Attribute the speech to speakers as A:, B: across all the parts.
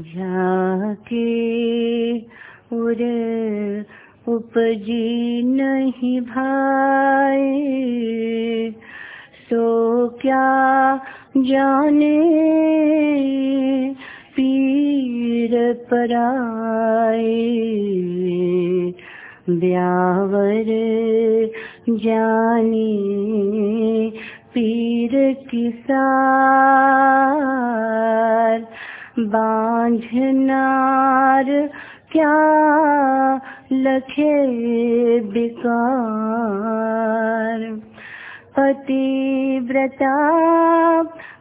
A: जाके उर उपजी नहीं भाई सो क्या जाने पीर पराए? ब्यावर जानी पीर किसार बांझनार, क्या लखे बिकार? पति व्रता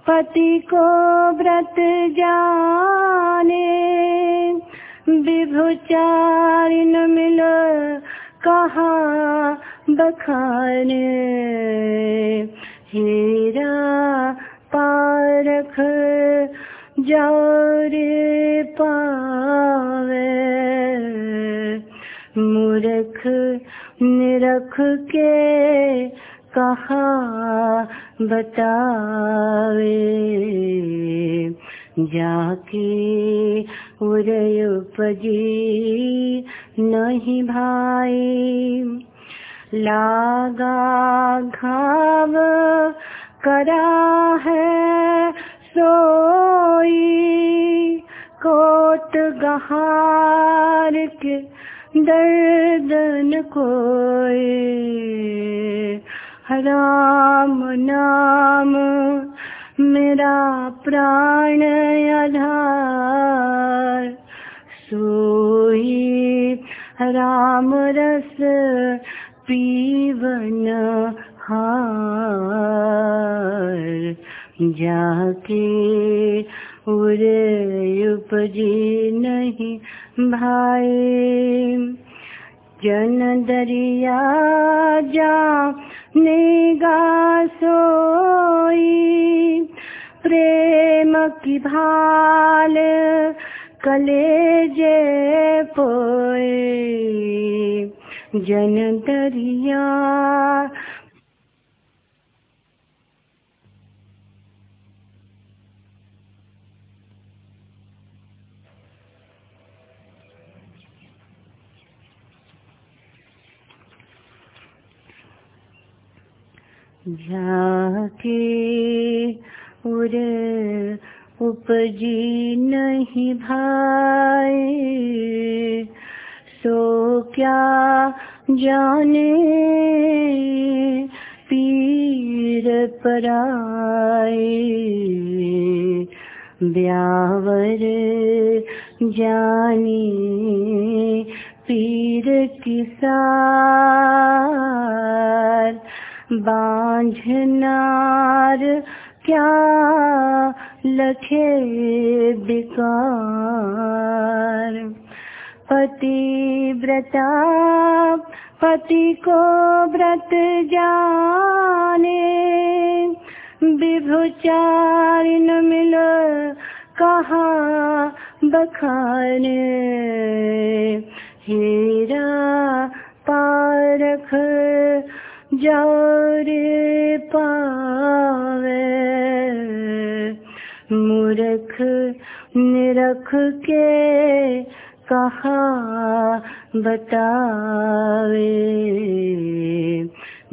A: पति को व्रत जाने, विभुचार न मिलो कहा बखाने? हीरा पारख जौरे पावे। मूर्ख निरख के कहा बतावे। जाके उदय उपजी नहीं भाई। लागा घाव करा है सोई कोट गहार के दर्दन कोई राम नाम मेरा प्राण आधार। सोई राम रस पीवन हार। जाके उरे उपजी नहीं भाई जन दरिया जा निगा सोई, प्रेम की भाल कलेजे पोए। जन दरिया जाके उर उपजी नहीं भाई सो क्या जाने पीर पराए? ब्यावर जानी पीर किसार बांझनार, क्या लखे बिकार पति व्रता पति को व्रत जाने, विभुचार न मिलो कहा बखाने? हीरा पारख जौरे पावे, मूर्ख निरख के कहा बतावे।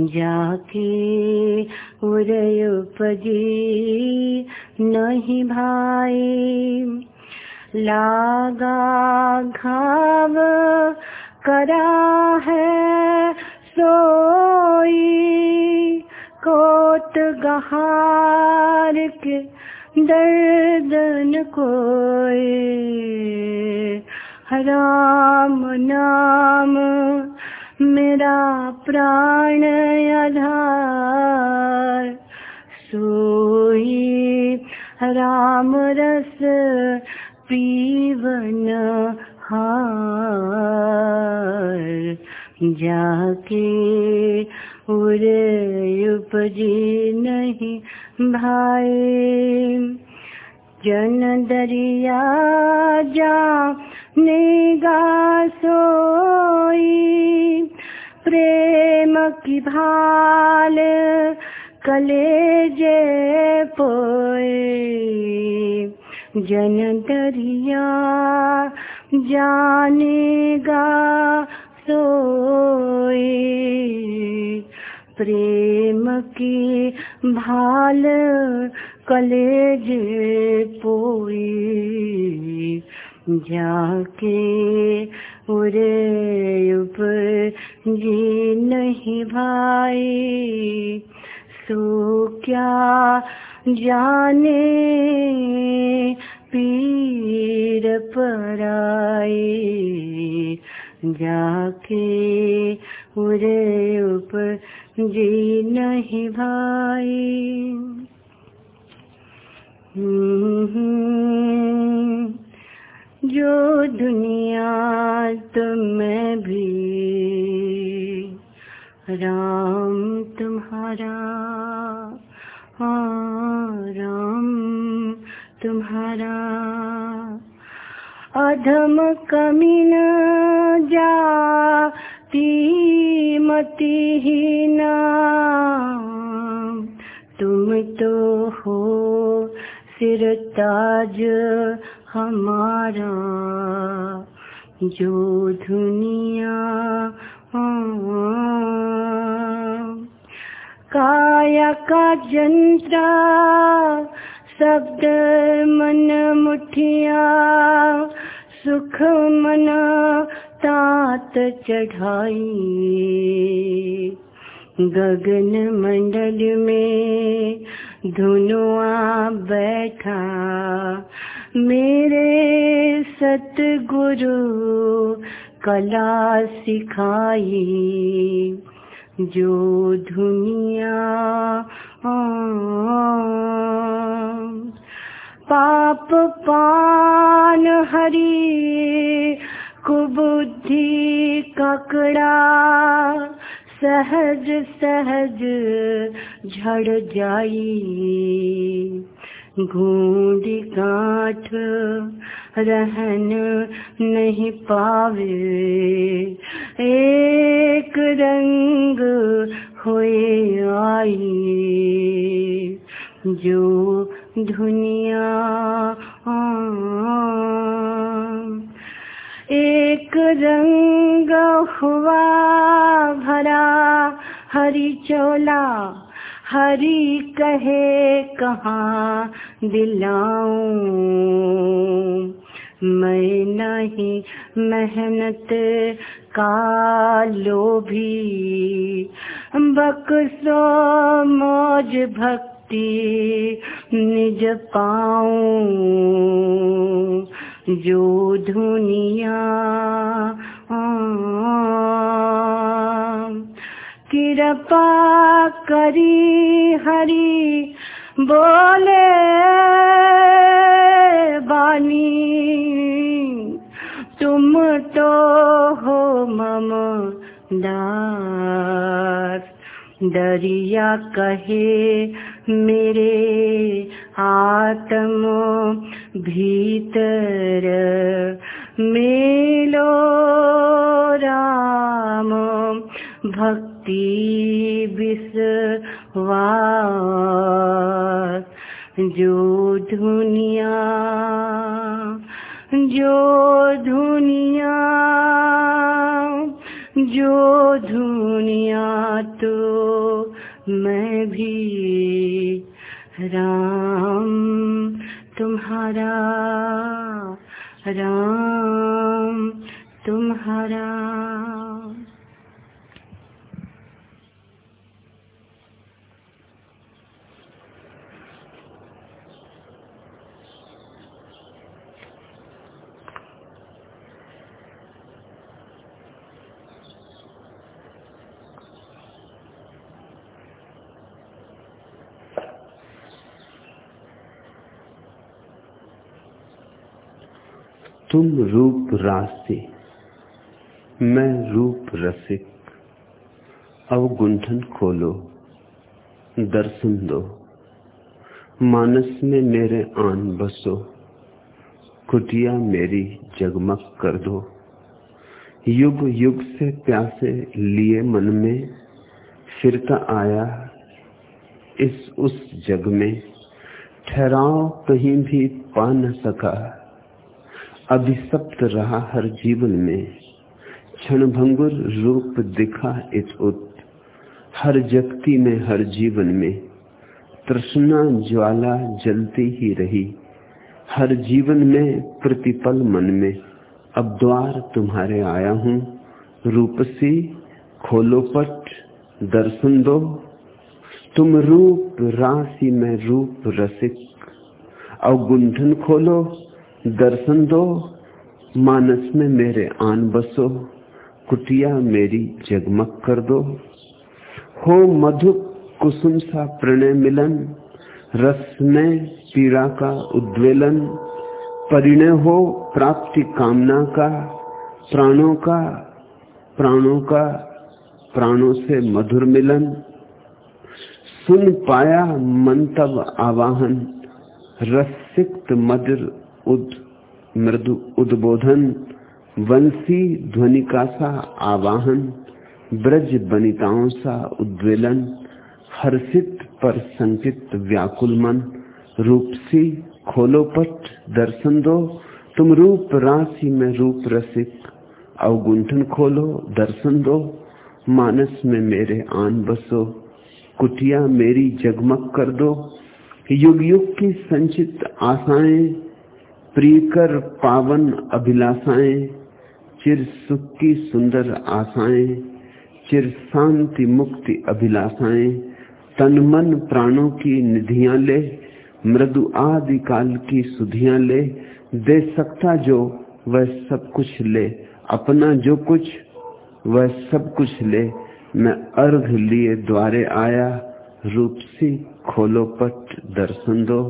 A: जाके उदय उपजी नहीं भाई, लागा घाव करा है सोई कोट गहार के दर्दन कोई। राम नाम मेरा प्राण आधार। सोई राम रस पीवन हार जाके उरे उपजी नहीं भाई जन दरिया जा निगा सोई, प्रेम की भाल कलेजे पोए। जन दरिया जानेगा सोए। प्रेम की भाल कलेज पोई जाके उरे ऊपर जी नहीं भाई सो क्या जाने पीर पर आए? जाके उरे ऊपर जी नहीं भाई। जो दुनिया तुम्हें भी, राम तुम्हारा हाँ राम तुम्हारा। अधम कमीन जाती मती ही ना तुम तो हो सिर ताज हमारा, जो दुनिया काया का जंत्रा, शब्द मन मुठिया सुख मन तात चढ़ाई। गगन मंडल में धुनुआ बैठा। मेरे सतगुरु कला सिखाई। जो दुनिया पाप पान हरी, कुबुद्धि ककड़ा, सहज सहज झड़ जाई। घूंडी काठ रहन नहीं पावे, एक रंग होए आई। जो दुनिया एक रंग हुआ भरा, हरी चोला, हरी कहे कहाँ दिलाऊं? मैं नहीं मेहनत का लोभी, बक्सो मौज भक्ति निज पाऊँ जो दुनिया कृपा करी हरी बोले बानी, तुम तो हो मम दास। दरिया कहे मेरे आत्म भीतर मेलो राम। भक्ति विश्वास जो दुनिया जो दुनिया जो दुनिया तो मैं भी राम तुम्हारा राम तुम्हारा
B: तुम रूप राशि मैं रूप रसिक। अवगुंठन खोलो, दर्शन दो। मानस में मेरे आन बसो, कुटिया मेरी जगमग कर दो। युग युग से प्यासे लिए मन में, फिरता आया इस उस जग में। ठहराओ कहीं भी पा न सका अभिशप्त रहा हर जीवन में। क्षण भंगुर रूप दिखा इत उत। हर जगती में, हर जीवन में। तृष्णा ज्वाला जलती ही रही। हर जीवन में प्रतिपल मन में। अब द्वार तुम्हारे आया हूँ। रूपसी, खोलो पट, दर्शन दो। तुम रूप, राशि में रूप रसिक। अवगुंठन खोलो। दर्शन दो, मानस में मेरे आन बसो, कुटिया मेरी जगमग कर दो। हो मधु कुसुम सा प्रणय मिलन, रस में पीड़ा का उद्वेलन, परिणय हो प्राप्ति कामना का, प्राणों का प्राणों का, प्राणों से मधुर मिलन। सुन पाया मन तब आवाहन रसिक्त मधुर उद, मृदु, उद्बोधन, वंशी ध्वनिका सा आवाहन, ब्रज बनिताओं सा उद्वेलन, हर्षित पर संकित व्याकुल मन, रूपसी खोलो पट, दर्शन दो, तुम रूप राशि में रूप रसिक, अवगुंठन खोलो, दर्शन दो, मानस में मेरे आन बसो, कुटिया मेरी जगमग कर दो, युग युग की संचित आशाएँ प्रियकर पावन अभिलाषाएँ, चिर सुख की सुंदर आशाएँ, चिर शांति मुक्ति अभिलाषाएँ, तन मन प्राणों की निधियाँ ले, मृदु आदि काल की सुधियाँ ले, दे सकता जो वह सब कुछ ले, अपना जो कुछ वह सब कुछ ले, मैं अर्घ लिए द्वारे आया, रूप सी खोलो पट दर्शन दो,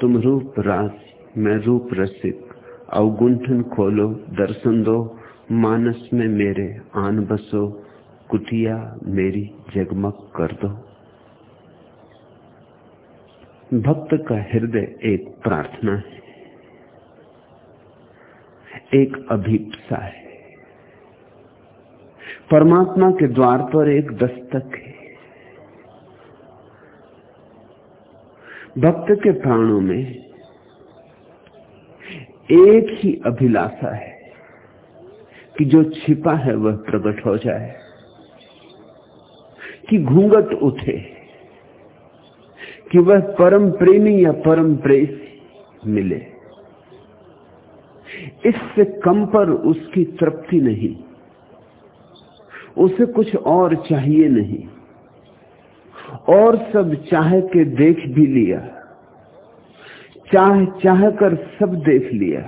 B: तुम रूप रास मैं रूप रसिक अवगुंठन खोलो, दर्शन दो। मानस में मेरे आन बसो। कुटिया मेरी जगमग कर दो। भक्त का हृदय एक प्रार्थना है। एक अभीपसा है। परमात्मा के द्वार पर एक दस्तक है। भक्त के प्राणों में एक ही अभिलाषा है कि जो छिपा है वह प्रकट हो जाए, कि घूंघट उठे, कि वह परम प्रेमी या परम प्रेस मिले। इससे कम पर उसकी तृप्ति नहीं, उसे कुछ और चाहिए नहीं, और सब चाह के देख भी लिया। चाह चाह कर सब देख लिया,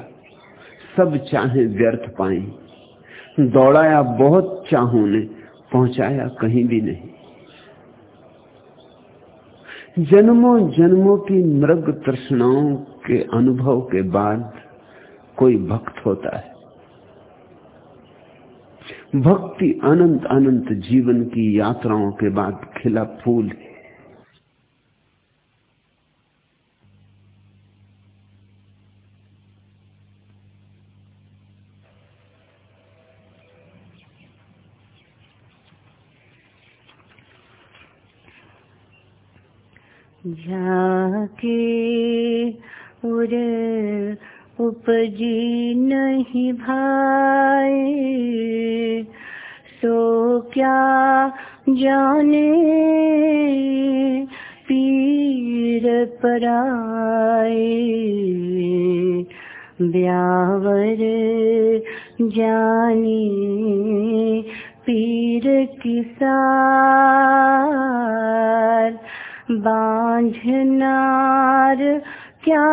B: सब चाहे व्यर्थ पाई दौड़ाया बहुत चाहों ने, पहुँचाया कहीं भी नहीं। जन्मों जन्मों की मृग तृष्णाओं के अनुभव के बाद कोई भक्त होता है। भक्ति अनंत अनंत जीवन की यात्राओं के बाद खिला फूल है।
A: जाके उर उपजी नहीं भाई सो क्या जाने पीर पराए। ब्यावर जानी पीर किसार बांझनार, क्या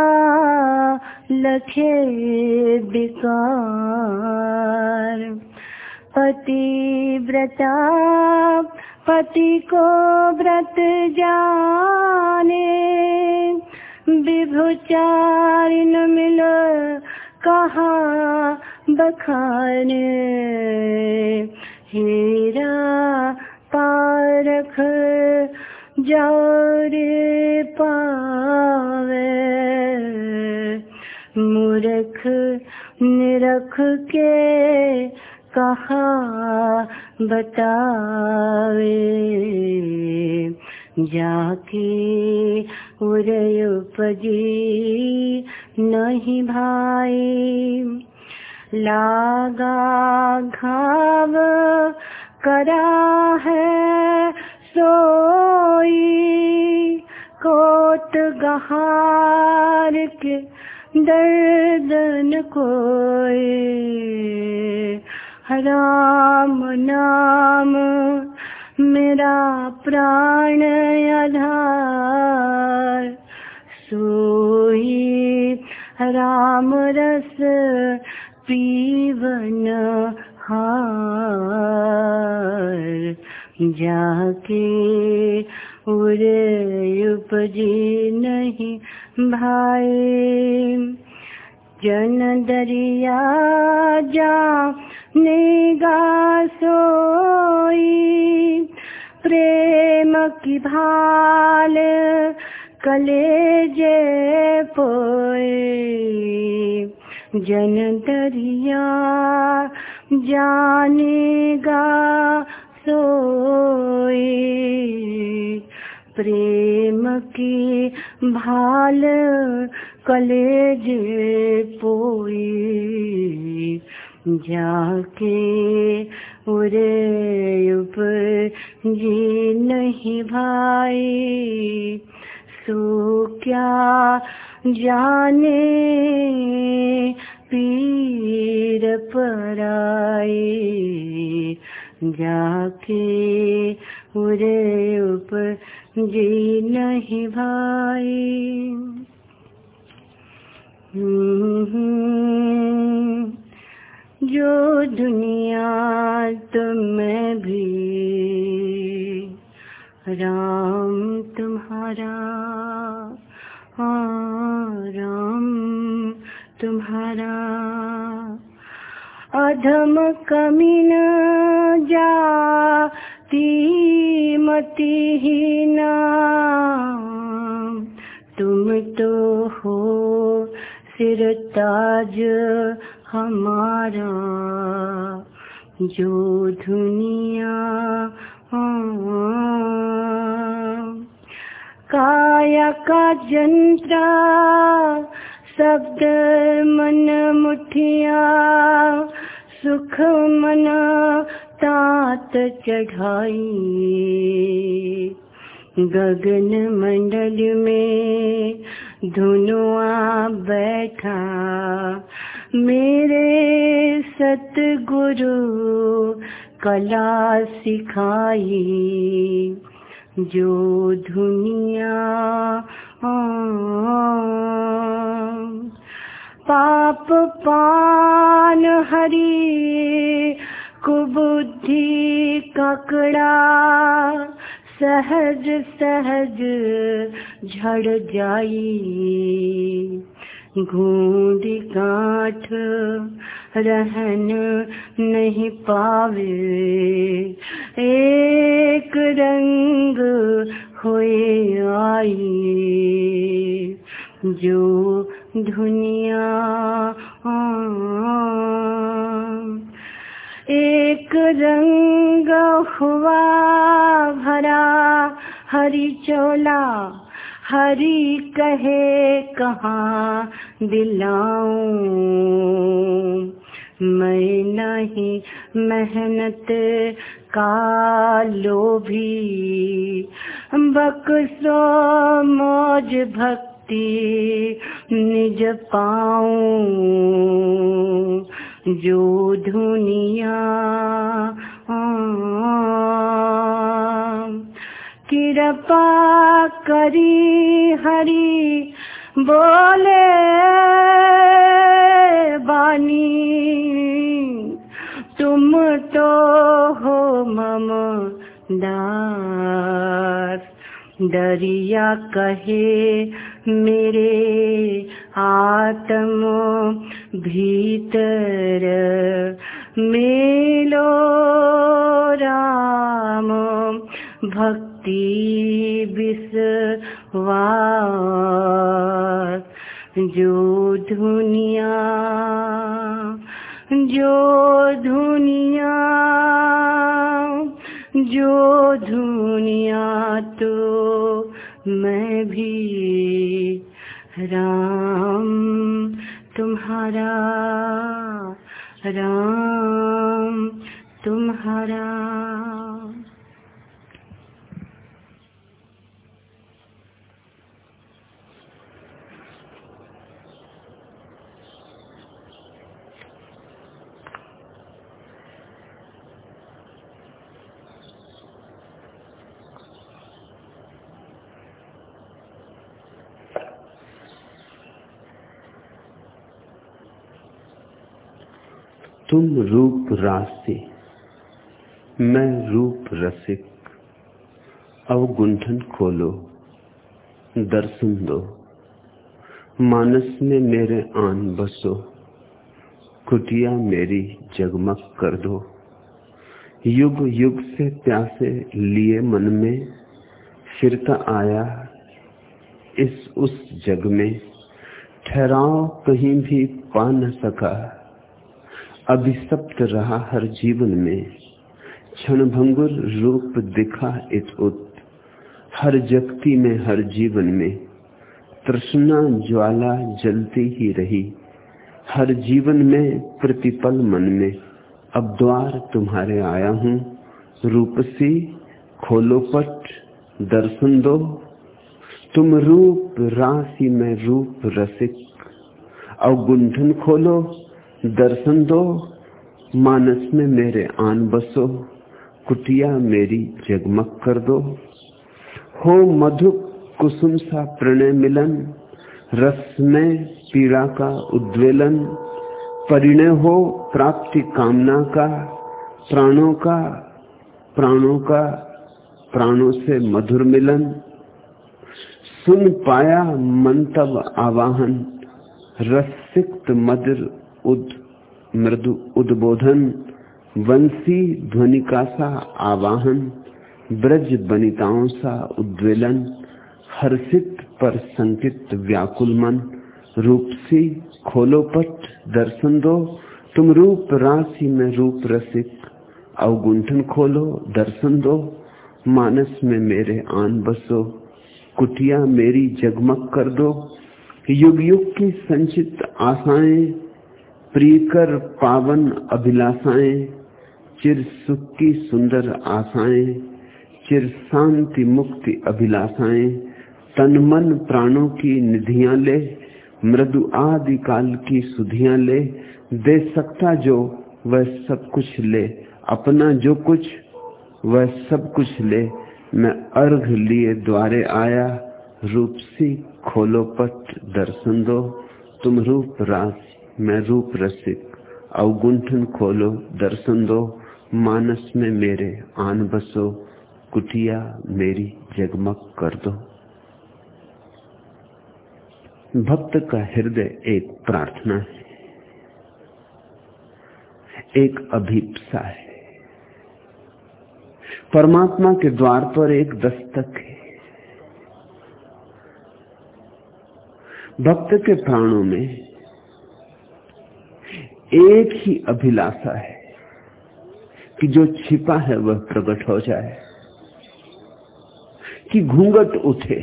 A: लखे बिकार? पति व्रता पति को व्रत जाने विभुचारिन मिल कहा बखाने? हेरा पारख जारे पावे। मूर्ख निरख के कहा बतावे। जाके उपजी नहीं भाई। लागा घाव करा है सोई कोट गहार के दर्दन कोई राम नाम मेरा प्राण आधार। सोई राम रस पीवन हार। जाके उरे उपजी नहीं भाई जन दरिया जा निगा सोई, प्रेम की भाल कलेजे पोए। जन दरिया जानेगा सोई। प्रेम की भाल कलेज पोई। जाके उरे ऊपर जी नहीं भाई। सो क्या जाने पीर पराई जाके उरे ऊपर जी नहीं भाई। जो दुनिया तुम्हें भी, राम तुम्हारा हाँ राम तुम्हारा। अधम कमीन जाती मती ही तुम तो हो सिर ताज हमारा, जो दुनिया काया का जंत्र शब्द मन मुठिया, सुख मन तात चढ़ाई गगन मंडल में धुनुआ बैठा, मेरे सतगुरु कला सिखाई जो दुनिया पाप पान हरी कुबुद्धि ककड़ा सहज सहज झड़ जाई। घूंड काठ रहन नहीं पावे। एक रंग हुए आई जो दुनिया एक रंग हुआ भरा, हरी चोला, हरी कहे कहाँ दिलाऊं। मैं नहीं, मेहनत का लोभी। बक्सो मौज भक्ति निज पाऊँ जो दुनिया। कृपा करी हरी बोले, बानी, तुम तो हो मम दास। दरिया कहे, मेरे आत्म भीतर मेलो राम। भक्ति विश्वास जो दुनिया जो दुनिया जो दुनिया तो मैं भी राम तुम्हारा राम तुम्हारा
B: तुम रूप राशि मैं रूप रसिक। अवगुंठन खोलो, दर्शन दो। मानस में मेरे आन बसो, कुटिया मेरी जगमग कर दो। युग युग से प्यासे लिए मन में, फिरता आया इस उस जग में। ठहराव कहीं भी पा न सका अभिशप्त रहा हर जीवन में। क्षण भंगुर रूप दिखा इत उत। हर जगती में, हर जीवन में। तृष्णा ज्वाला जलती ही रही। हर जीवन में प्रतिपल मन में। अब द्वार तुम्हारे आया हूँ। रूपसी, खोलो पट, दर्शन दो। तुम रूप, राशि में रूप रसिक। अवगुंठन खोलो। दर्शन दो, मानस में मेरे आन बसो, कुटिया मेरी जगमग कर दो। हो मधु कुसुम सा प्रणय मिलन, रस में पीड़ा का उद्वेलन। परिणय हो प्राप्ति कामना का, प्राणों का प्राणों का, प्राणों से मधुर मिलन। सुन पाया मन तब आवाहन रसिक्त मधुर उद, मृदु, उद्बोधन, वंशी ध्वनिका सा आवाहन, ब्रज बनिताओं सा उद्वेलन, हर्षित पर संकित व्याकुल मन रूप सी खोलो पट दर्शन दो, तुम रूप राशि में रूप रसिक, अवगुंठन खोलो दर्शन दो, मानस में मेरे आन बसो, कुटिया मेरी जगमग कर दो, युग युग की संचित आशाएँ प्रियकर पावन अभिलाषाएँ, चिर सुख की सुंदर आशाएँ, चिर शांति मुक्ति अभिलाषाएँ, तन मन प्राणों की निधियाँ ले, मृदु आदि काल की सुधियाँ ले, दे सकता जो, वह सब कुछ ले, अपना जो कुछ, वह सब कुछ ले, मैं अर्घ लिए द्वारे आया, रूप सी खोलो पट दर्शन दो, तुम रूप रास मैं रूप रसिक अवगुंठन खोलो, दर्शन दो, मानस में मेरे, आन बसो, कुटिया मेरी, जगमग कर दो। भक्त का हृदय एक प्रार्थना है, एक अभीपसा है। परमात्मा के द्वार पर एक दस्तक है। भक्त के प्राणों में एक ही अभिलाषा है कि जो छिपा है वह प्रकट हो जाए, कि घूंघट उठे,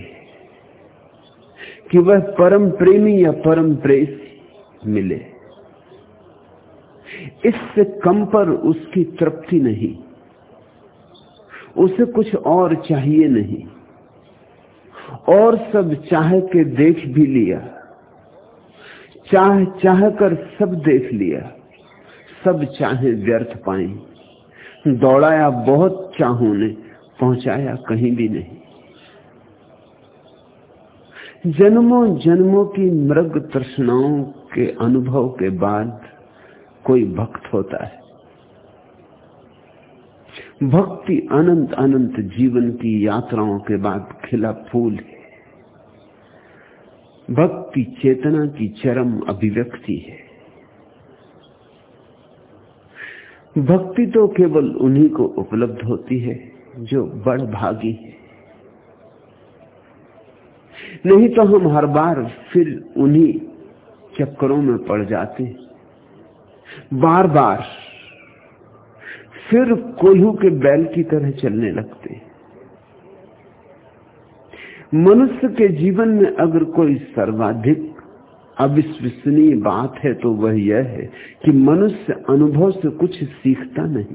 B: कि वह परम प्रेमी या परम प्रेस मिले। इससे कम पर उसकी तृप्ति नहीं, उसे कुछ और चाहिए नहीं, और सब चाह के देख भी लिया। चाह चाह कर सब देख लिया। सब चाहे व्यर्थ पाए। दौड़ाया बहुत चाहों ने, पहुँचाया कहीं भी नहीं। जन्मों जन्मों की मृग तृष्णाओं के अनुभव के बाद कोई भक्त होता है। भक्ति अनंत अनंत जीवन की यात्राओं के बाद खिला फूल है। भक्ति चेतना की चरम अभिव्यक्ति है। भक्ति तो केवल उन्हीं को उपलब्ध होती है जो बड़ भागी है। नहीं तो हम हर बार फिर उन्हीं चक्करों में पड़ जाते बार बार फिर कोल्हू के बैल की तरह चलने लगते मनुष्य के जीवन में अगर कोई सर्वाधिक अविश्वसनीय बात है तो वह यह है कि मनुष्य अनुभव से कुछ सीखता नहीं।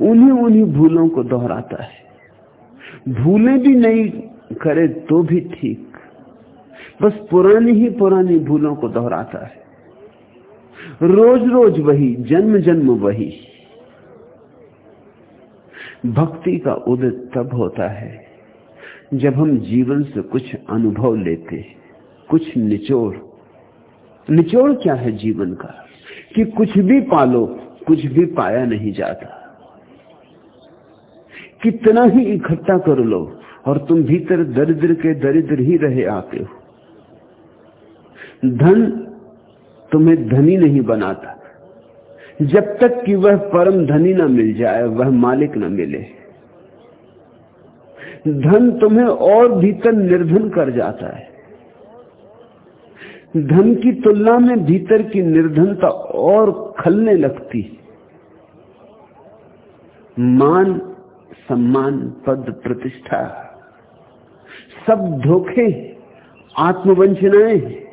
B: उन्हीं उन्हीं भूलों को दोहराता है। भूलें भी नहीं करे तो भी ठीक, बस पुरानी ही पुरानी भूलों को दोहराता है। रोज रोज वही जन्म जन्म वही। भक्ति का उदय तब होता है जब हम जीवन से कुछ अनुभव लेते कुछ निचोड़। निचोड़ क्या है जीवन का? कि कुछ भी पालो, कुछ भी पाया नहीं जाता। कितना ही इकट्ठा कर लो और तुम भीतर दरिद्र के दरिद्र ही रहे आते हो। धन तुम्हें धनी नहीं बनाता। जब तक कि वह परम धनी ना मिल जाए, वह मालिक ना मिले। धन तुम्हें और भीतर निर्धन कर जाता है। धन की तुलना में भीतर की निर्धनता और खलने लगती। मान, सम्मान, पद, प्रतिष्ठा, सब धोखे, आत्मवंचनाएँ।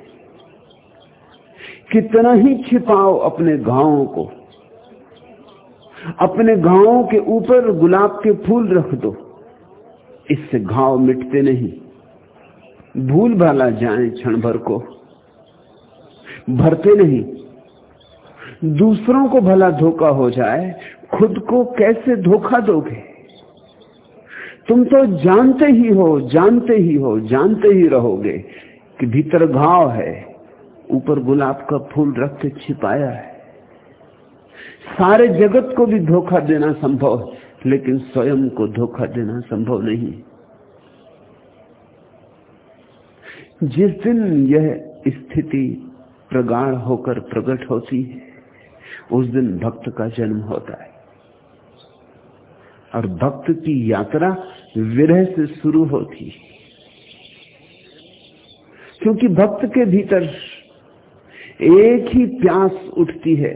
B: कितना ही छिपाओ अपने घावों को। अपने घावों के ऊपर गुलाब के फूल रख दो। इससे घाव मिटते नहीं। भूल भाला जाए क्षण भर को। भरते नहीं। दूसरों को भला धोखा हो जाए, खुद को कैसे धोखा दोगे? तुम तो जानते ही हो, जानते ही हो, जानते ही रहोगे कि भीतर घाव है। ऊपर गुलाब का फूल रख के छिपाया है। सारे जगत को भी धोखा देना संभव है, लेकिन स्वयं को धोखा देना संभव नहीं जिस दिन यह स्थिति प्रगाढ़ होकर प्रकट होती है, उस दिन भक्त का जन्म होता है। और भक्त की यात्रा विरह से शुरू होती है। क्योंकि भक्त के भीतर एक ही प्यास उठती है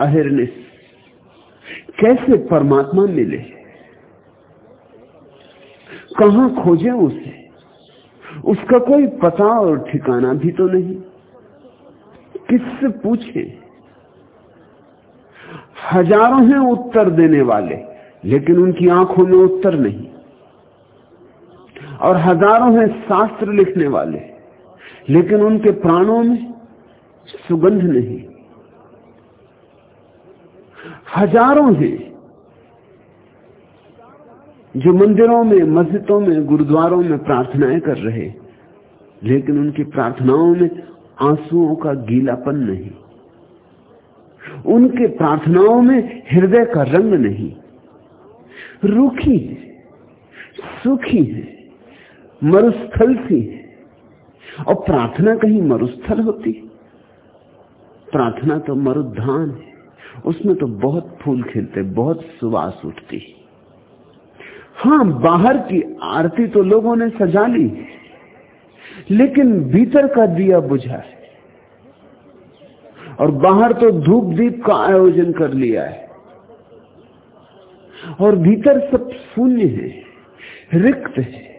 B: अहिर्निश कैसे परमात्मा मिले? कहा खोजे उसे? उसका कोई पता और ठिकाना भी तो नहीं। किससे पूछे? हज़ारों हैं उत्तर देने वाले, लेकिन उनकी आँखों में उत्तर नहीं। और हज़ारों हैं शास्त्र लिखने वाले, लेकिन उनके प्राणों में सुगंध नहीं। हज़ारों हैं जो मंदिरों में, मस्जिदों में, गुरुद्वारों में प्रार्थनाएँ कर रहे लेकिन उनकी प्रार्थनाओं में आंसुओं का गीलापन नहीं। उनके प्रार्थनाओं में हृदय का रंग नहीं। रूखी है, सुखी है, मरुस्थल सी है, और प्रार्थना कहीं मरुस्थल होती। प्रार्थना तो मरुद्धान है। उसमें तो बहुत फूल खिलते, बहुत सुवास उठती। हाँ, बाहर की आरती तो लोगों ने सजा ली, लेकिन भीतर का दिया बुझा है। और बाहर तो धूप दीप का आयोजन कर लिया है। और भीतर सब शून्य है, रिक्त है।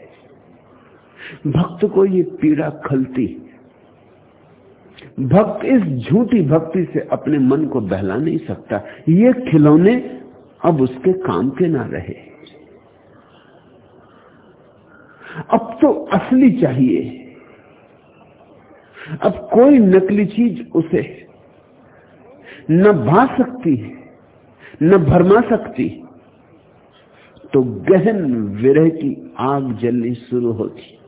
B: भक्त को ये पीड़ा खलती भक्त, इस झूठी भक्ति से अपने मन को बहला नहीं सकता। ये खिलौने अब उसके काम के ना रहे। अब तो असली चाहिए। अब कोई नकली चीज़ उसे न भा सकती, न भरमा सकती तो गहन विरह की आग जलनी शुरू होती।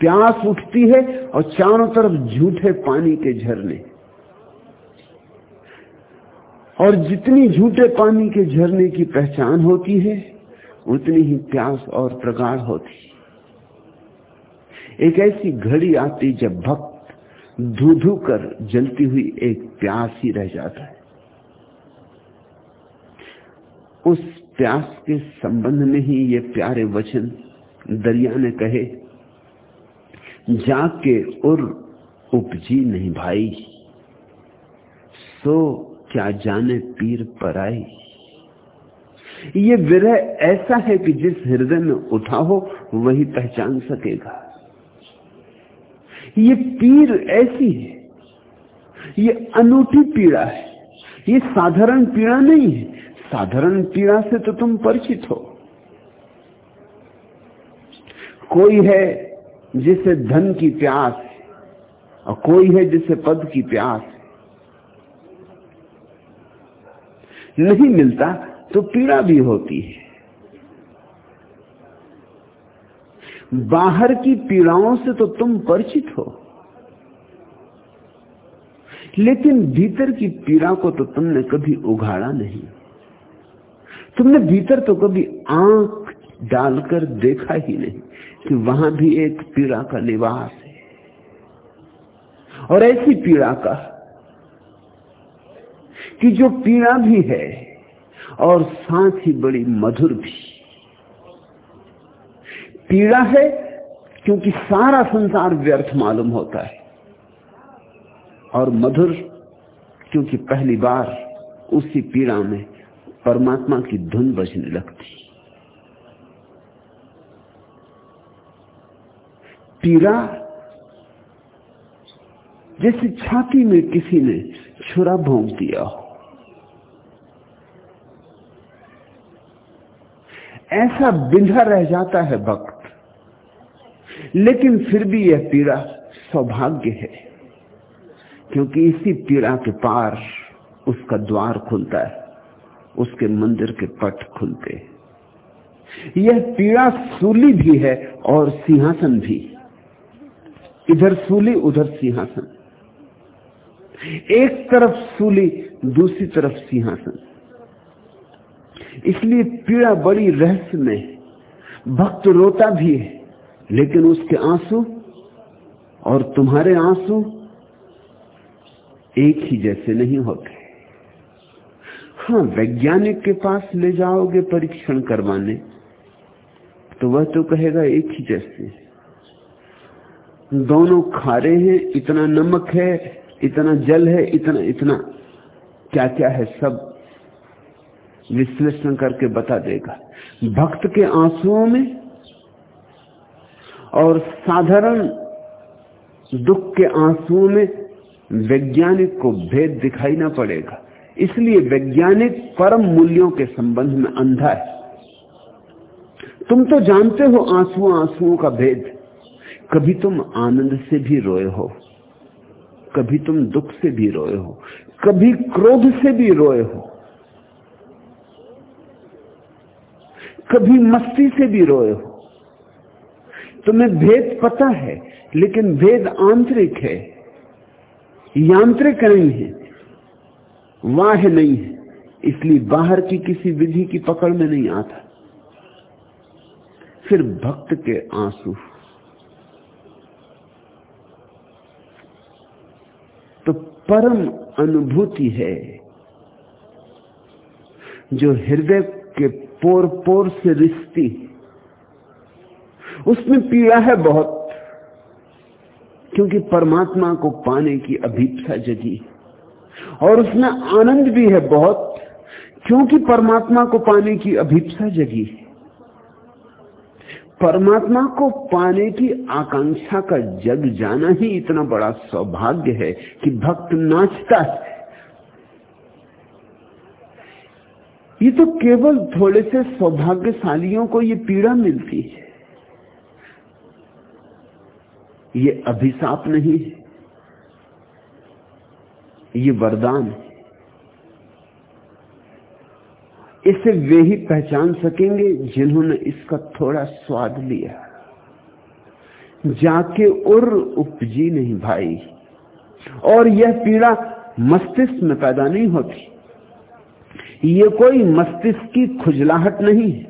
B: प्यास उठती है और चारों तरफ़ झूठे पानी के झरने। और जितनी झूठे पानी के झरने की पहचान होती है, उतनी ही प्यास और प्रगाढ़ होती एक ऐसी घड़ी आती जब भक्त धू धू कर जलती हुई एक प्यास ही रह जाता है। उस प्यास के संबंध में ही ये प्यारे वचन दरिया ने कहे जाग के उर उपजी नहीं भाई। सो क्या जाने पीर पर आई ये विरह ऐसा है कि जिस हृदय में उठा हो, वही पहचान सकेगा। ये पीर ऐसी है। ये अनूठी पीड़ा है। ये साधारण पीड़ा नहीं है। साधारण पीड़ा से तो तुम परिचित हो। कोई है जिसे धन की प्यास और कोई है जिसे पद की प्यास नहीं मिलता तो पीड़ा भी होती है। बाहर की पीड़ाओं से तो तुम परिचित हो, लेकिन भीतर की पीड़ा को तो तुमने कभी उघाड़ा नहीं। तुमने भीतर तो कभी आँख डालकर देखा ही नहीं कि वहाँ भी एक पीड़ा का निवास है। और ऐसी पीड़ा का कि जो पीड़ा भी है और साथ ही बड़ी मधुर भी। पीड़ा है क्योंकि सारा संसार व्यर्थ मालूम होता है और मधुर क्योंकि पहली बार उसी पीड़ा में परमात्मा की धुन बजने लगती। पीड़ा, जैसे छाती में किसी ने छुरा भोंक दिया हो। ऐसा बिंधा रह जाता है भक्त लेकिन फिर भी यह पीड़ा सौभाग्य है, क्योंकि इसी पीड़ा के पार उसका द्वार खुलता है, उसके मंदिर के पट खुलते यह पीड़ा सूली भी है और सिंहासन भी। इधर सूली, उधर सिंहासन। एक तरफ़ सूली, दूसरी तरफ़ सिंहासन। इसलिए पीड़ा बड़ी रहस्य में भक्त रोता भी है, लेकिन उसके आँसू और तुम्हारे आँसू एक ही जैसे नहीं होते। हाँ वैज्ञानिक के पास ले जाओगे परीक्षण करवाने तो वह तो कहेगा एक ही जैसे। दोनों खारे हैं, इतना नमक है, इतना जल है, इतना इतना। क्या क्या है सब? विश्लेषण करके बता देगा। भक्त के आंसुओं में और साधारण दुख के आंसुओं में वैज्ञानिक को भेद दिखाई ना पड़ेगा। इसलिए वैज्ञानिक परम मूल्यों के संबंध में अंधा है। तुम तो जानते हो आंसुओं आंसुओं का भेद। कभी तुम आनंद से भी रोए हो, कभी तुम दुख से भी रोए हो, कभी क्रोध से भी रोए हो, कभी मस्ती से भी रोए हो। तुम्हें भेद पता है, लेकिन भेद आंतरिक है, यांत्रिक नहीं है वाह नहीं है, इसलिए बाहर की किसी विधि की पकड़ में नहीं आता। फिर भक्त के आँसू तो परम अनुभूति है, जो हृदय के पोर पोर से रिश्ती उसमें पीड़ा है बहुत, क्योंकि परमात्मा को पाने की अभीपसा जगी और उसमें आनंद भी है बहुत, क्योंकि परमात्मा को पाने की अभीपसा जगी परमात्मा को पाने की आकांक्षा का जग जाना ही इतना बड़ा सौभाग्य है कि भक्त नाचता है। ये तो केवल थोड़े से सौभाग्यशालियों को ये पीड़ा मिलती है। ये अभिशाप नहीं है। ये वरदान है। इसे वे ही पहचान सकेंगे जिन्होंने इसका थोड़ा स्वाद लिया। जाके उर उपजी नहीं भाई। और यह पीड़ा मस्तिष्क में पैदा नहीं होती। ये कोई मस्तिष्क की खुजलाहट नहीं है।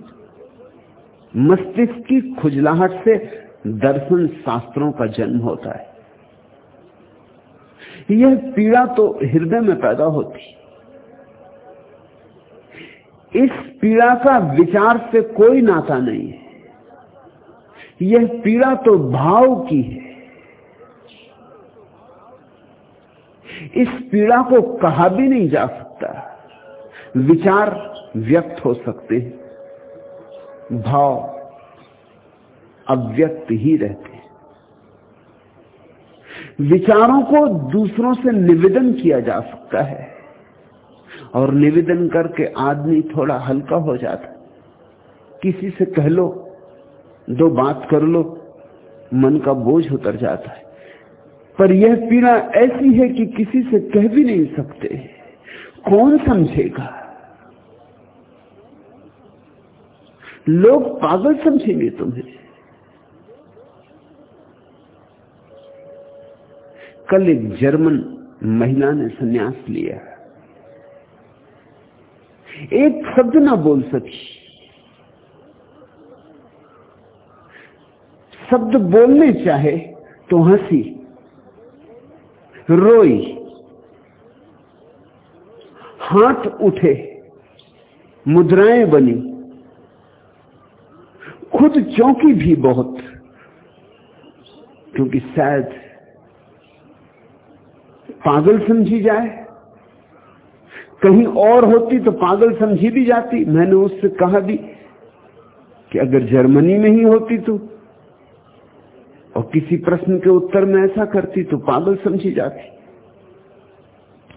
B: मस्तिष्क की खुजलाहट से दर्शन शास्त्रों का जन्म होता है। यह पीड़ा तो हृदय में पैदा होती। इस पीड़ा का विचार से कोई नाता नहीं है। यह पीड़ा तो भाव की है। इस पीड़ा को कहा भी नहीं जा सकता। विचार व्यक्त हो सकते हैं। भाव अव्यक्त ही रहते हैं। विचारों को दूसरों से निवेदन किया जा सकता है। और निवेदन करके आदमी थोड़ा हल्का हो जाता किसी से कह लो, दो बात कर लो, मन का बोझ उतर जाता है। पर यह पीड़ा ऐसी है कि किसी से कह भी नहीं सकते। कौन समझेगा? लोग पागल समझेंगे तुम्हें। कल एक जर्मन महिला ने सन्यास लिया। एक शब्द ना बोल सकी। शब्द बोलने चाहे तो हँसी, रोई, हाथ उठे, मुद्राएँ बनी, खुद चौंकी भी बहुत, क्योंकि शायद पागल समझी जाए। कहीं और होती तो पागल समझी भी जाती। मैंने उससे कहा भी कि अगर जर्मनी में ही होती तो और किसी प्रश्न के उत्तर में ऐसा करती तो पागल समझी जाती।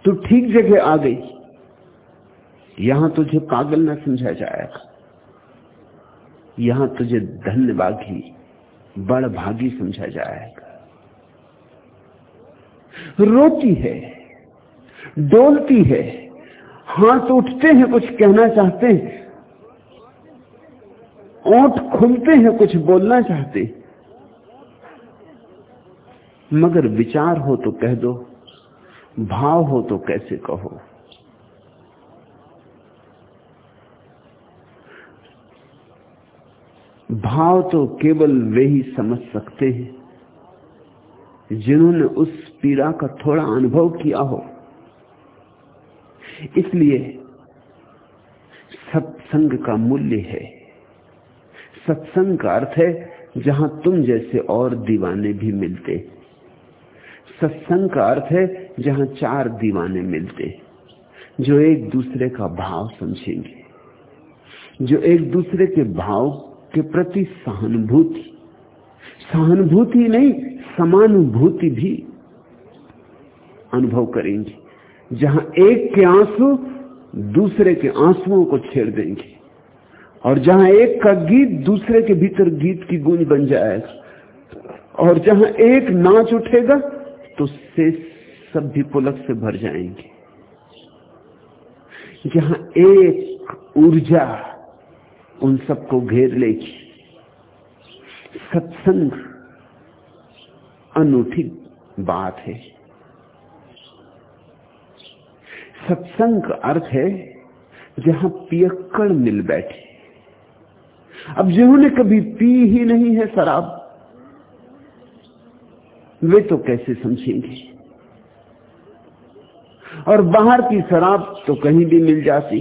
B: तो ठीक जगह आ गई। यहाँ तुझे पागल न समझा जाएगा। यहाँ तुझे धन्यवादी बड़ भागी समझा जाएगा। रोती है, डोलती है हाथ उठते हैं, कुछ कहना चाहते हैं। ओठ खुलते हैं, कुछ बोलना चाहते मगर विचार हो तो कह दो, भाव हो तो कैसे कहो? भाव तो केवल वे ही समझ सकते हैं, जिन्होंने उस पीड़ा का थोड़ा अनुभव किया हो। इसलिए सत्संग का मूल्य है। सत्संग का अर्थ है जहाँ तुम जैसे और दीवाने भी मिलते। सत्संग का अर्थ है जहाँ चार दीवाने मिलते, जो एक दूसरे का भाव समझेंगे, जो एक दूसरे के भाव के प्रति सहानुभूति। सहानुभूति नहीं, समानुभूति भी अनुभव करेंगे। जहाँ एक के आँसू दूसरे के आंसुओं को छेड़ देंगे। और जहाँ एक का गीत दूसरे के भीतर गीत की गूंज बन जाएगा। और जहाँ एक नाच उठेगा तो से सब भी पुलक से भर जाएँगे। जहाँ एक ऊर्जा उन सबको घेर लेगी। सत्संग अनूठी बात है। सत्संग अर्थ है जहाँ पियक्कड़ मिल बैठे। अब जिन्होंने कभी पी ही नहीं है शराब, वे तो कैसे समझेंगे? और बाहर की शराब तो कहीं भी मिल जाती।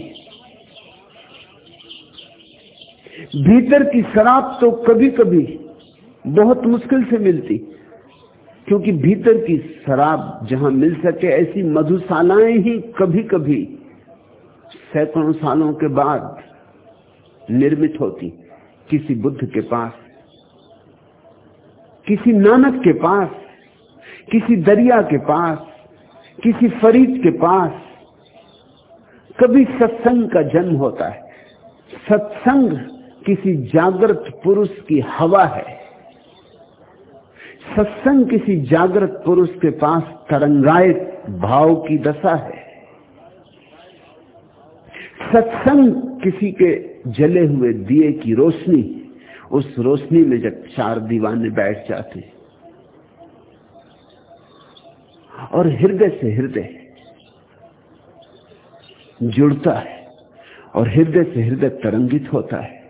B: भीतर की शराब तो कभी कभी बहुत मुश्किल से मिलती। क्योंकि भीतर की शराब जहाँ मिल सके, ऐसी मधुशालाएँ ही कभी कभी सैकड़ों सालों के बाद निर्मित होती। किसी बुद्ध के पास, किसी नानक के पास, किसी दरिया के पास, किसी फरीद के पास कभी सत्संग का जन्म होता है। सत्संग किसी जागृत पुरुष की हवा है। सत्संग किसी जागृत पुरुष के पास तरंगायत भाव की दशा है। सत्संग किसी के जले हुए दिए की रोशनी, उस रोशनी में जब चार दीवाने बैठ जाते और हृदय से हृदय जुड़ता है, और हृदय से हृदय तरंगित होता है,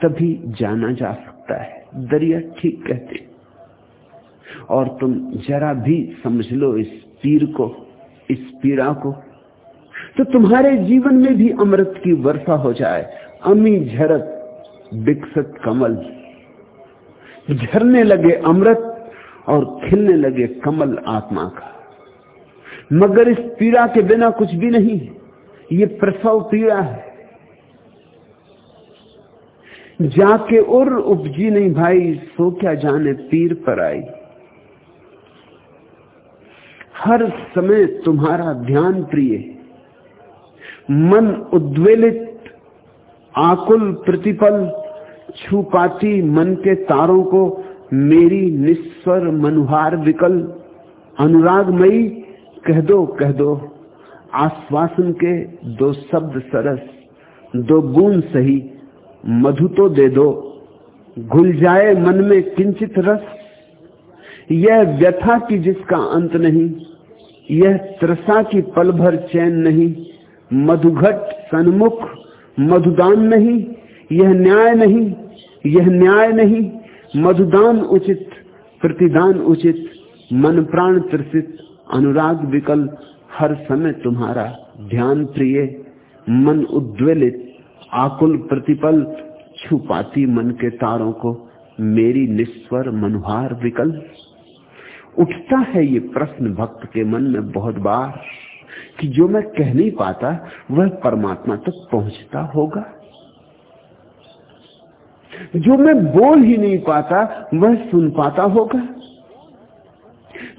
B: तभी जाना जा सकता है। दरिया ठीक कहते और तुम जरा भी समझ लो इस पीर को, इस पीड़ा को तो तुम्हारे जीवन में भी अमृत की वर्षा हो जाए। अमी झरत विकसित कमल। झरने लगे अमृत और खिलने लगे कमल आत्मा का। मगर इस पीड़ा के बिना कुछ भी नहीं ये प्रसव पीड़ा है। जाके उर उपजी नहीं भाई, सो क्या जाने पीर पर आई। हर समय तुम्हारा ध्यान प्रिय मन उद्वेलित, आकुल प्रतिपल, छुपाती मन के तारों को मेरी निस्वर मनुहार विकल, अनुरागमयी, कह दो कह दो, आश्वासन के दो शब्द सरस, दो बूंद सही, मधु तो दे दो, घुल जाए मन में किंचित रस, यह व्यथा की जिसका अंत नहीं। यह त्रसा की पल भर चैन नहीं, मधुघट सन्मुख, मधुदान नहीं, यह न्याय नहीं, यह न्याय नहीं, मधुदान उचित, प्रतिदान उचित, मन प्राण त्रसित, अनुराग विकल, हर समय तुम्हारा ध्यान प्रिय, मन उद्वेलित, आकुल प्रतिपल, छुपाती मन के तारों को, मेरी निस्वर मनुहार विकल। उठता है ये प्रश्न भक्त के मन में बहुत बार कि जो मैं कह नहीं पाता, वह परमात्मा तक तो पहुँचता होगा। जो मैं बोल ही नहीं पाता, वह सुन पाता होगा।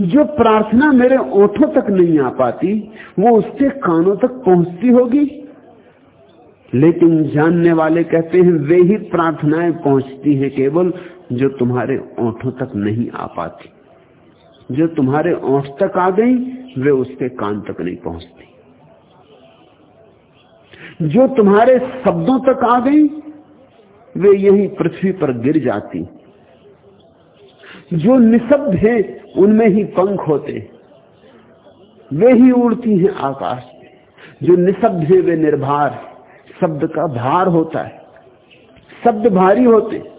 B: जो प्रार्थना मेरे ओठों तक नहीं आ पाती, वो उसके कानों तक पहुँचती होगी। लेकिन जानने वाले कहते हैं, वे ही प्रार्थनाएँ पहुँचती हैं केवल जो तुम्हारे ओठों तक नहीं आ पाती। जो तुम्हारे ओठ तक आ गई, वे उसके कान तक नहीं पहुँचती। जो तुम्हारे शब्दों तक आ गई, वे यही पृथ्वी पर गिर जाती। जो निशब्द है, उनमें ही पंख होते। वे ही उड़ती हैं आकाश जो निशब्द है, वे निर्भार। शब्द का भार होता है। शब्द भारी होते।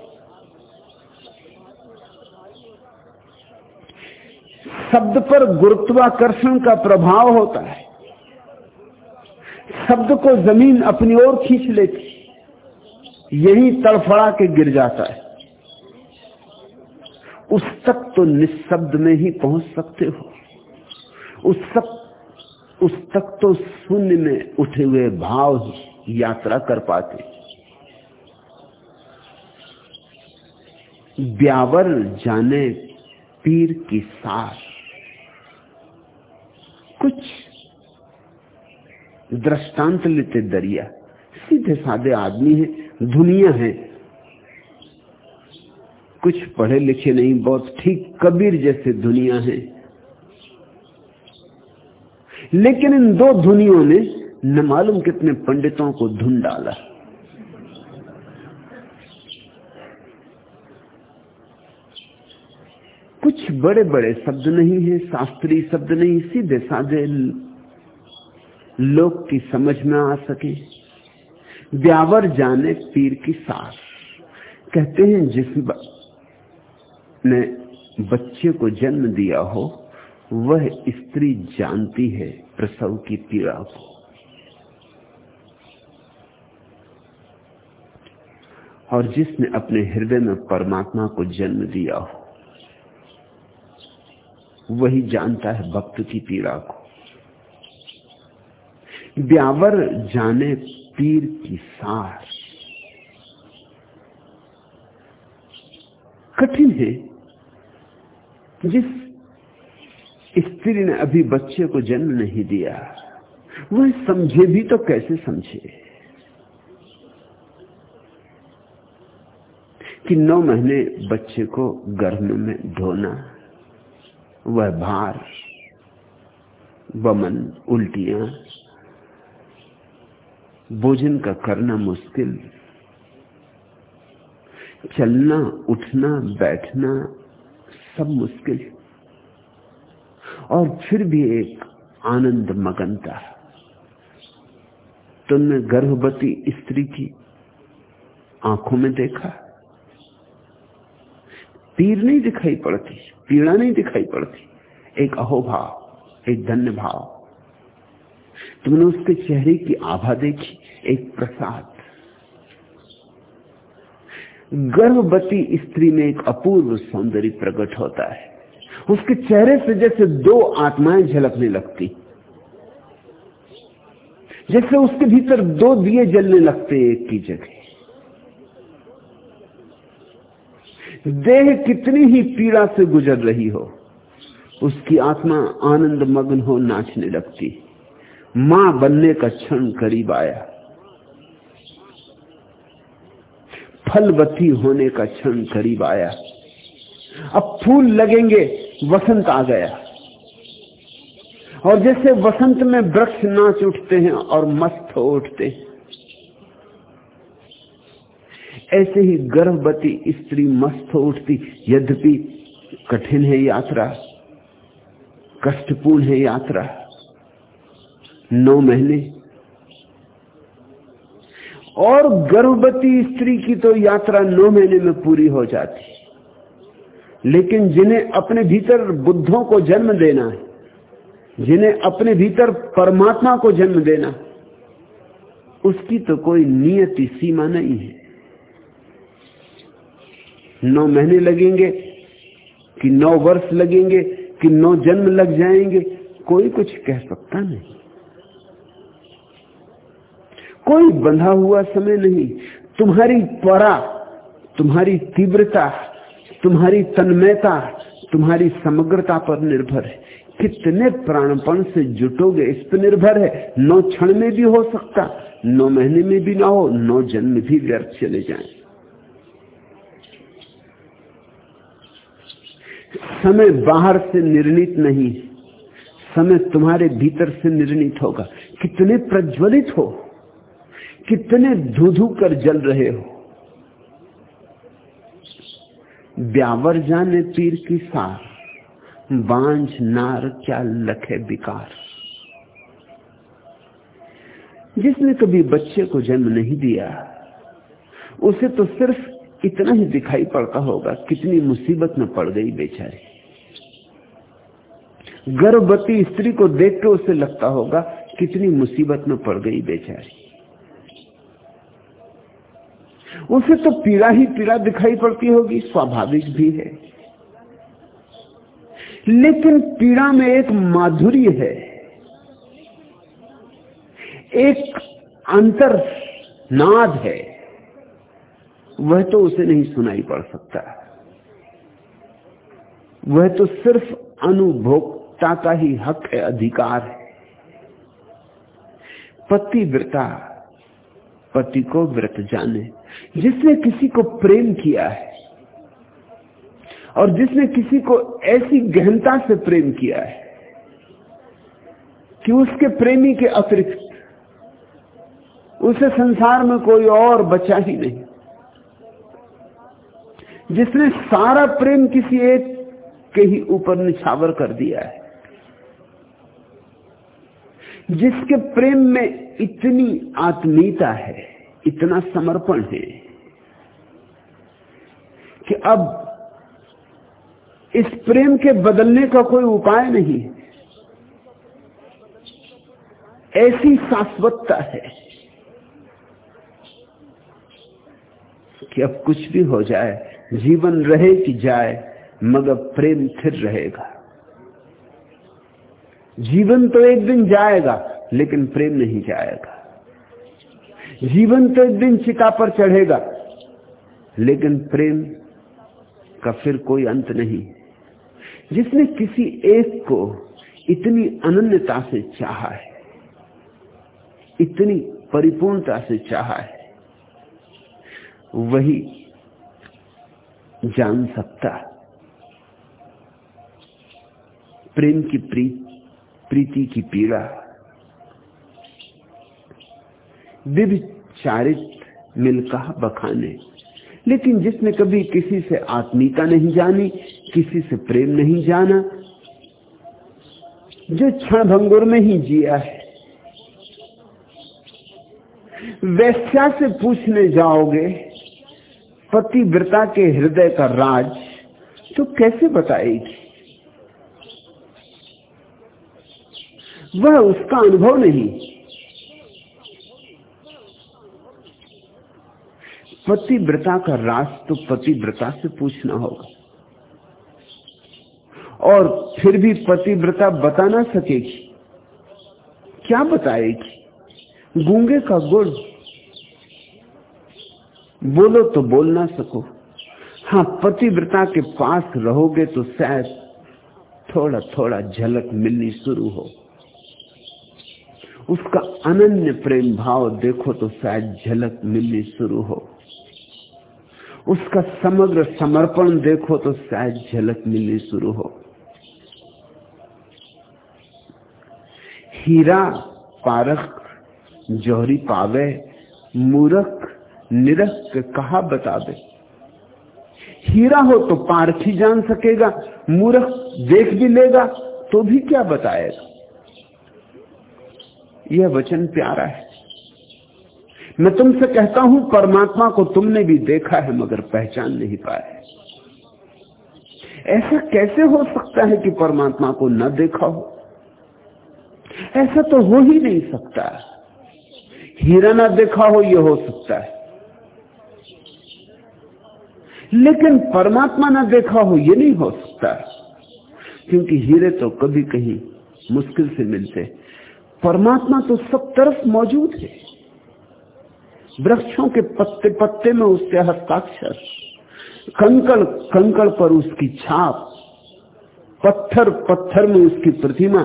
B: शब्द पर गुरुत्वाकर्षण का प्रभाव होता है। शब्द को ज़मीन अपनी ओर खींच लेती यही तड़फड़ा के गिर जाता है। उस तक तो निशब्द में ही पहुँच सकते हो। उस तक उस तक तो शून्य में उठे हुए भाव ही यात्रा कर पाते। ब्यावर जाने पीर की सार। कुछ दृष्टांत लेते दरिया। सीधे साधे आदमी है दुनिया है। कुछ पढ़े लिखे नहीं, बहुत ठीक कबीर जैसे दुनिया है। लेकिन इन दो धुनियों ने न मालूम कितने पंडितों को धुन डाला कुछ बड़े बड़े शब्द नहीं है, शास्त्रीय शब्द नहीं सीधे साधे लोग की समझ में आ सके। ब्यावर जाने पीर की सास। कहते हैं, जिस ने बच्चे को जन्म दिया हो, वह स्त्री जानती है प्रसव की पीड़ा को। और जिसने अपने हृदय में परमात्मा को जन्म दिया हो वही जानता है भक्त की पीड़ा को। ब्यावर जाने पीर की सार। कठिन है जिस स्त्री ने अभी बच्चे को जन्म नहीं दिया, वह समझे भी तो कैसे समझे? कि नौ महीने बच्चे को गर्भ में ढोना वह भार बमन, उल्टियाँ, भोजन का करना मुश्किल, चलना, उठना, बैठना सब मुश्किल। और फिर भी एक आनंद मगनता तुमने गर्भवती स्त्री की आँखों में देखा? पीर नहीं दिखाई पड़ती, पीड़ा नहीं दिखाई पड़ती। एक अहोभाव, एक धन्य भाव तुमने उसके चेहरे की आभा देखी, एक प्रसाद। गर्भवती स्त्री में एक अपूर्व सौंदर्य प्रकट होता है। उसके चेहरे से जैसे दो आत्माएँ झलकने लगती। जैसे उसके भीतर दो दिए जलने लगते एक की जगह। देह कितनी ही पीड़ा से गुजर रही हो, उसकी आत्मा आनंद मग्न हो नाचने लगती। माँ बनने का क्षण करीब आया। फलवती होने का क्षण करीब आया। अब फूल लगेंगे, वसंत आ गया। और जैसे वसंत में वृक्ष नाच उठते हैं और मस्त हो उठते हैं ऐसे ही गर्भवती स्त्री मस्त हो उठती, यद्यपि कठिन है यात्रा, कष्टपूर्ण है यात्रा। नौ महीने। और गर्भवती स्त्री की तो यात्रा नौ महीने में पूरी हो जाती। लेकिन जिन्हें अपने भीतर बुद्धों को जन्म देना है, जिन्हें अपने भीतर परमात्मा को जन्म देना, उसकी तो कोई नियति सीमा नहीं है। नौ महीने लगेंगे, कि नौ वर्ष लगेंगे, कि नौ जन्म लग जाएँगे, कोई कुछ कह सकता नहीं। कोई बंधा हुआ समय नहीं। तुम्हारी परा, तुम्हारी तीव्रता, तुम्हारी तन्मयता, तुम्हारी समग्रता पर निर्भर है। कितने प्राणपण से जुटोगे, इस पर निर्भर है। नौ क्षण में भी हो सकता, नौ महीने में भी ना हो, नौ जन्म भी व्यर्थ चले जाएँ। समय बाहर से निर्णित नहीं, समय तुम्हारे भीतर से निर्णित होगा। कितने प्रज्वलित हो, कितने धू कर जल रहे हो। ब्यावर जाने पीर की सार, बांझ नार क्या लखे बिकार जिसने कभी बच्चे को जन्म नहीं दिया, उसे तो सिर्फ़ इतना ही दिखाई पड़ता होगा, कितनी मुसीबत में पड़ गई बेचारी। गर्भवती स्त्री को देख के उसे लगता होगा, कितनी मुसीबत में पड़ गई बेचारी। उसे तो पीड़ा ही पीड़ा दिखाई पड़ती होगी, स्वाभाविक भी है। लेकिन पीड़ा में एक माधुर्य है। एक अंतर नाद है। वह तो उसे नहीं सुनाई पड़ सकता। वह तो सिर्फ़ अनुभोक्ता का ही हक है, अधिकार है। पति व्रता पति को व्रत जाने। जिसने किसी को प्रेम किया है और जिसने किसी को ऐसी गहनता से प्रेम किया है कि उसके प्रेमी के अतिरिक्त उसे संसार में कोई और बचा ही नहीं। जिसने सारा प्रेम किसी एक के ही ऊपर निछावर कर दिया है। जिसके प्रेम में इतनी आत्मीयता है, इतना समर्पण है, कि अब इस प्रेम के बदलने का कोई उपाय नहीं ऐसी शाश्वतता है कि अब कुछ भी हो जाए जीवन रहे कि जाए, मगर प्रेम फिर रहेगा। जीवन तो एक दिन जाएगा, लेकिन प्रेम नहीं जाएगा। जीवन तो एक दिन चिता पर चढ़ेगा, लेकिन प्रेम का फिर कोई अंत नहीं। जिसने किसी एक को इतनी अनन्यता से चाहा है, इतनी परिपूर्णता से चाहा है, वही जान सकता प्रेम की प्रीत प्रीति की पीड़ा। विचारित मिलका बखाने। लेकिन जिसने कभी किसी से आत्मीयता नहीं जानी, किसी से प्रेम नहीं जाना, जो क्षण भंगुर में ही जिया है, वैश्या से पूछने जाओगे पतिव्रता के हृदय का राज तो कैसे बताएगी? वह उसका अनुभव नहीं। पतिव्रता का राज तो पतिव्रता से पूछना होगा। और फिर भी पतिव्रता बता ना सकेगी। क्या बताएगी? गूँगे का गुड़ बोलो तो बोल ना सको। हाँ पतिव्रता के पास रहोगे तो शायद थोड़ा थोड़ा झलक मिलनी शुरू हो। उसका अनन्य प्रेम भाव देखो तो शायद झलक मिलनी शुरू हो। उसका समग्र समर्पण देखो तो शायद झलक मिलनी शुरू हो। हीरा पारख जौहरी पावे, मूरख निरख कहा बतावे हीरा हो तो पारख जान सकेगा, मूर्ख देख भी लेगा तो भी क्या बताएगा? यह वचन प्यारा है। मैं तुमसे कहता हूँ, परमात्मा को तुमने भी देखा है, मगर पहचान नहीं पाए। ऐसा कैसे हो सकता है कि परमात्मा को न देखा हो? ऐसा तो हो ही नहीं सकता। हीरा ना देखा हो, यह हो सकता है। लेकिन परमात्मा ना देखा हो यह नहीं हो सकता। क्योंकि हीरे तो कभी कहीं मुश्किल से मिलते। परमात्मा तो सब तरफ़ मौजूद है। वृक्षों के पत्ते पत्ते में उसके हस्ताक्षर। कंकड़ कंकड़ पर उसकी छाप। पत्थर पत्थर में उसकी प्रतिमा।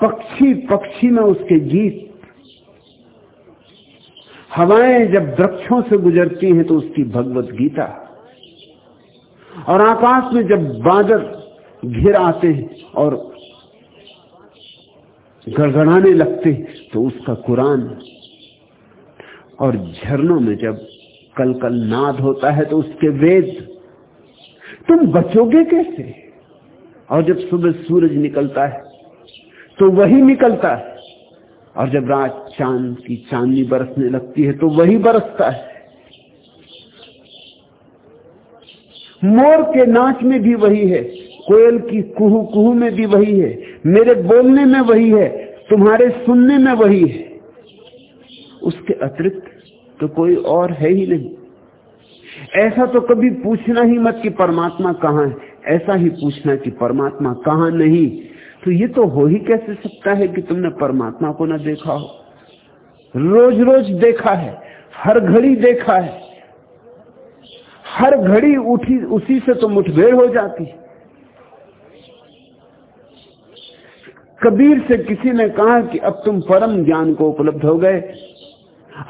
B: पक्षी पक्षी में उसके गीत। हवाएँ जब वृक्षों से गुजरती हैं तो उसकी भगवत गीता। और आकाश में जब बादल घिर आते हैं और गड़गड़ाने लगते तो उसका कुरान। और झरनों में जब कल कल नाद होता है तो उसके वेद। तुम बचोगे कैसे? और जब सुबह सूरज निकलता है तो वही निकलता है। और जब रात चाँद की चांदनी बरसने लगती है तो वही बरसता है। मोर के नाच में भी वही है, कोयल की कुहू कुहू में भी वही है, मेरे बोलने में वही है, तुम्हारे सुनने में वही है। उसके अतिरिक्त तो कोई और है ही नहीं। ऐसा तो कभी पूछना ही मत कि परमात्मा कहाँ है, ऐसा ही पूछना कि परमात्मा कहाँ नहीं। तो ये तो हो ही कैसे सकता है कि तुमने परमात्मा को ना देखा हो? रोज रोज देखा है, हर घड़ी देखा है। हर घड़ी उठी, उसी से तो मुठभेड़ हो जाती कबीर से किसी ने कहा कि अब तुम परम ज्ञान को उपलब्ध हो गए।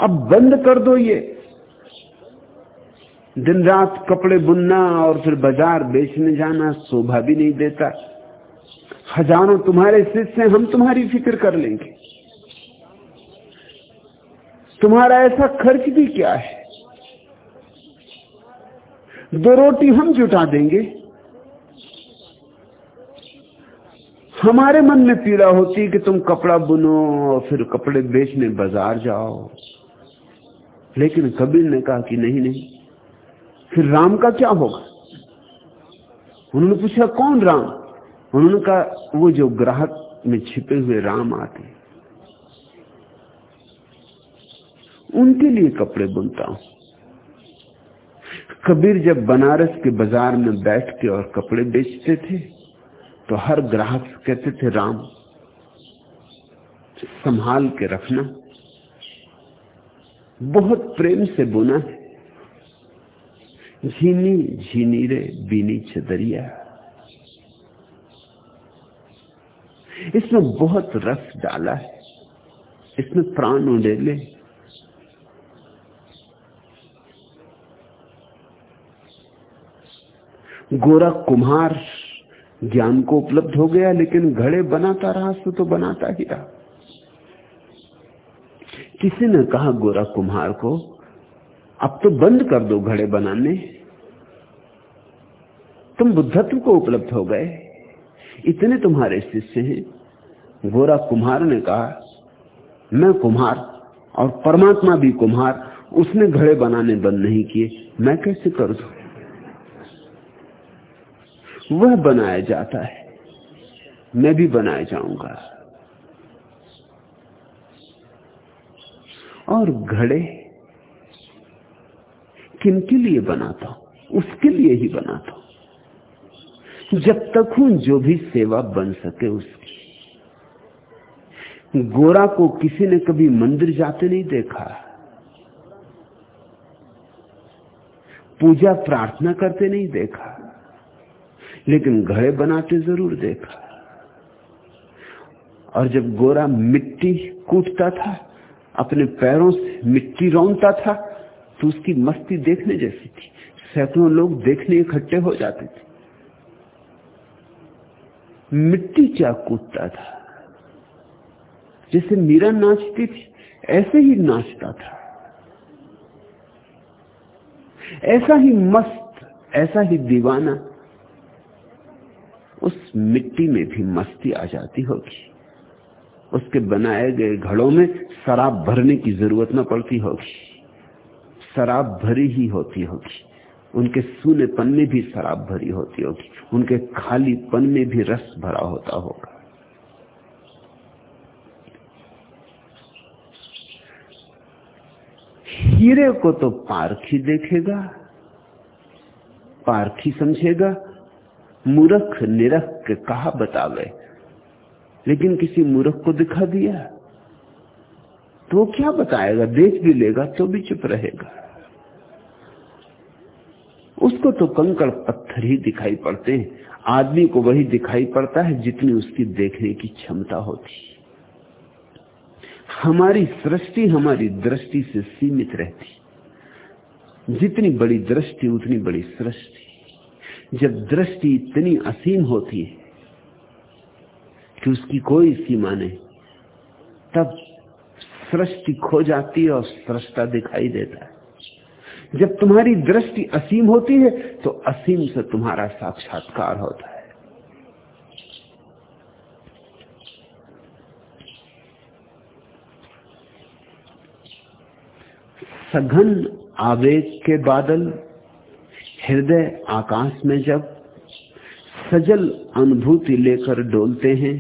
B: अब बंद कर दो ये। दिन रात कपड़े बुनना और फिर बाज़ार बेचने जाना शोभा भी नहीं देता। हज़ारों तुम्हारे शिष्य हम तुम्हारी फ़िक्र कर लेंगे। तुम्हारा ऐसा खर्च भी क्या है? दो रोटी हम जुटा देंगे। हमारे मन में पीड़ा होती कि तुम कपड़ा बुनो और फिर कपड़े बेचने बाज़ार जाओ। लेकिन कबीर ने कहा कि नहीं नहीं। फिर राम का क्या होगा? उन्होंने पूछा, कौन राम? उन्होंने कहा वो जो ग्राहक में छिपे हुए राम आते उनके लिए कपड़े बुनता हूँ। कबीर जब बनारस के बाज़ार में बैठ के और कपड़े बेचते थे तो हर ग्राहक कहते थे, राम, संभाल के रखना। बहुत प्रेम से बुना है। झीनी झीनी रे बीनी चदरिया। इसमें बहुत रस डाला है। इसमें प्राण उड़ेले। गोरा कुम्हार ज्ञान को उपलब्ध हो गया, लेकिन घड़े बनाता रहा, सो तो बनाता ही रहा। किसी ने कहा, गोरा कुम्हार को, अब तो बंद कर दो घड़े बनाने। तुम बुद्धत्व को उपलब्ध हो गए। इतने तुम्हारे शिष्य हैं। गोरा कुम्हार ने कहा, मैं कुम्हार और परमात्मा भी कुम्हार, उसने घड़े बनाने बंद नहीं किए, मैं कैसे कर? दू वह बनाया जाता है। मैं भी बनाया जाऊँगा। और घड़े किन के लिए बनाता हूँ? उसके लिए ही बनाता हूँ। जब तक हूँ, जो भी सेवा बन सके उसकी। गोरा को किसी ने कभी मंदिर जाते नहीं देखा। पूजा प्रार्थना करते नहीं देखा, लेकिन घड़े बनाते ज़रूर देखा। और जब गोरा मिट्टी कूटता था, अपने पैरों से मिट्टी रौनता था तो उसकी मस्ती देखने जैसी थी। सैकड़ों लोग देखने इकट्ठे हो जाते थे। मिट्टी क्या कूदता था? जैसे मीरा नाचती थी, ऐसे ही नाचता था। ऐसा ही मस्त, ऐसा ही दीवाना उस मिट्टी में भी मस्ती आ जाती होगी। उसके बनाए गए घड़ों में शराब भरने की ज़रूरत न पड़ती होगी। शराब भरी ही होती होगी। उनके सूनेपन में भी शराब भरी होती होगी, उनके खालीपन में भी रस भरा होता होगा। हीरे को तो पारखी देखेगा, पारखी समझेगा, मूर्ख निरख के कहा बतावे, लेकिन किसी मूर्ख को दिखा दिया तो क्या बताएगा? देख भी लेगा तो भी चुप रहेगा। उसको तो कंकड़ पत्थर ही दिखाई पड़ते हैं। आदमी को वही दिखाई पड़ता है जितनी उसकी देखने की क्षमता होती हमारी सृष्टि हमारी दृष्टि से सीमित रहती जितनी बड़ी दृष्टि, उतनी बड़ी सृष्टि। जब दृष्टि इतनी असीम होती है कि उसकी कोई सीमा नहीं, तब सृष्टि खो जाती है और सृष्टा दिखाई देता है। जब तुम्हारी दृष्टि असीम होती है तो असीम से तुम्हारा साक्षात्कार होता है। सघन आवेग के बादल, हृदय आकाश में जब सजल अनुभूति लेकर डोलते हैं,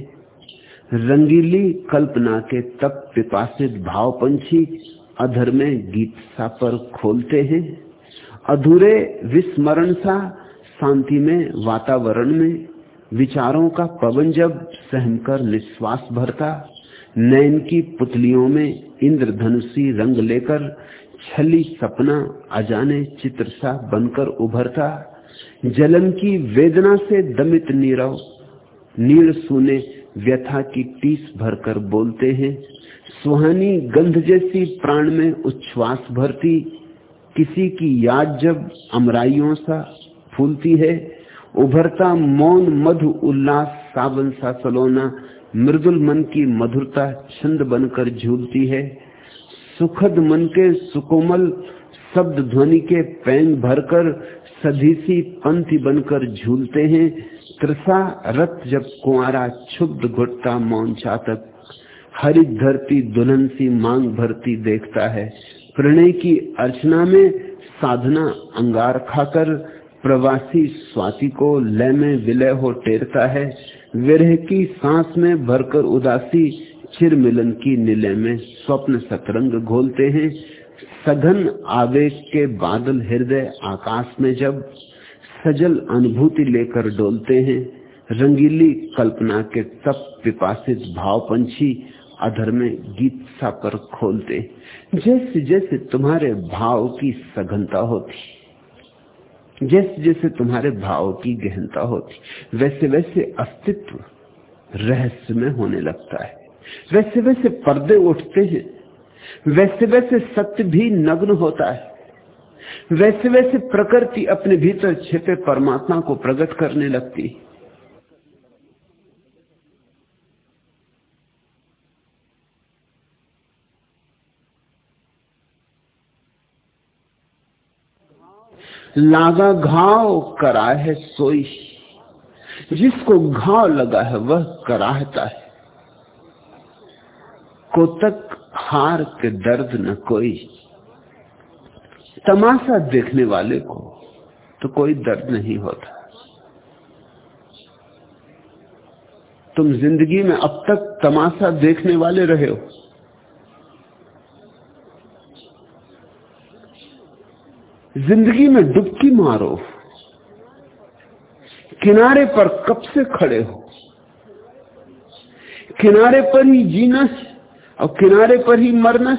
B: रंगीली कल्पना के तप पिपासित भाव पंछी अधर में गीत सा पर खोलते हैं। अधूरे विस्मरण सा शांति में, वातावरण में, विचारों का पवन जब सहमकर निश्वास भरता, नैन की पुतलियों में इंद्रधनुषी रंग लेकर छली सपना अजाने चित्र सा बनकर उभरता, जलन की वेदना से दमित नीरव, नीर सुने व्यथा की टीस भरकर बोलते हैं। सुहानी गंध जैसी प्राण में उच्छ्वास भरती, किसी की याद जब अमराइयों सा फूलती है, उभरता मौन मधु उल्लास सावन सा सलोना, मृदुल मन की मधुरता छंद बनकर झूलती है, सुखद मन के सुकोमल शब्द ध्वनि के पैंग भरकर सधीसी पंथी बनकर झूलते हैं, त्रसा रथ जब कुआरा क्षुब्ध घुटता मौन चातक हरित धरती दुल्हन सी मांग भरती देखता है। प्रणय की अर्चना में साधना अंगार खाकर प्रवासी स्वाति को लय में विलय हो टेरता है। विरह की सांस में भरकर उदासी चिर मिलन की निलय में स्वप्न सतरंग घोलते हैं। सघन आवेग के बादल हृदय आकाश में जब सजल अनुभूति लेकर डोलते हैं। रंगीली कल्पना के तप पिपासित भाव पंछी अधर में गीत सा पर खोलते जैसे जैसे तुम्हारे भाव की सघनता होती, जैसे जैसे तुम्हारे भाव की गहनता होती, वैसे वैसे अस्तित्व रहस्य में होने लगता है। वैसे वैसे पर्दे उठते हैं, वैसे वैसे सत्य भी नग्न होता है। वैसे वैसे प्रकृति अपने भीतर छिपे परमात्मा को प्रकट करने लगती है। लागा घाव करा है सोई। जिसको घाव लगा है, वह कराहता है। को तक हार के दर्द न कोई। तमाशा देखने वाले को तो कोई दर्द नहीं होता। तुम ज़िंदगी में अब तक तमाशा देखने वाले रहे हो। ज़िंदगी में डुबकी मारो। किनारे पर कब से खड़े हो? किनारे पर ही जीना और किनारे पर ही मरना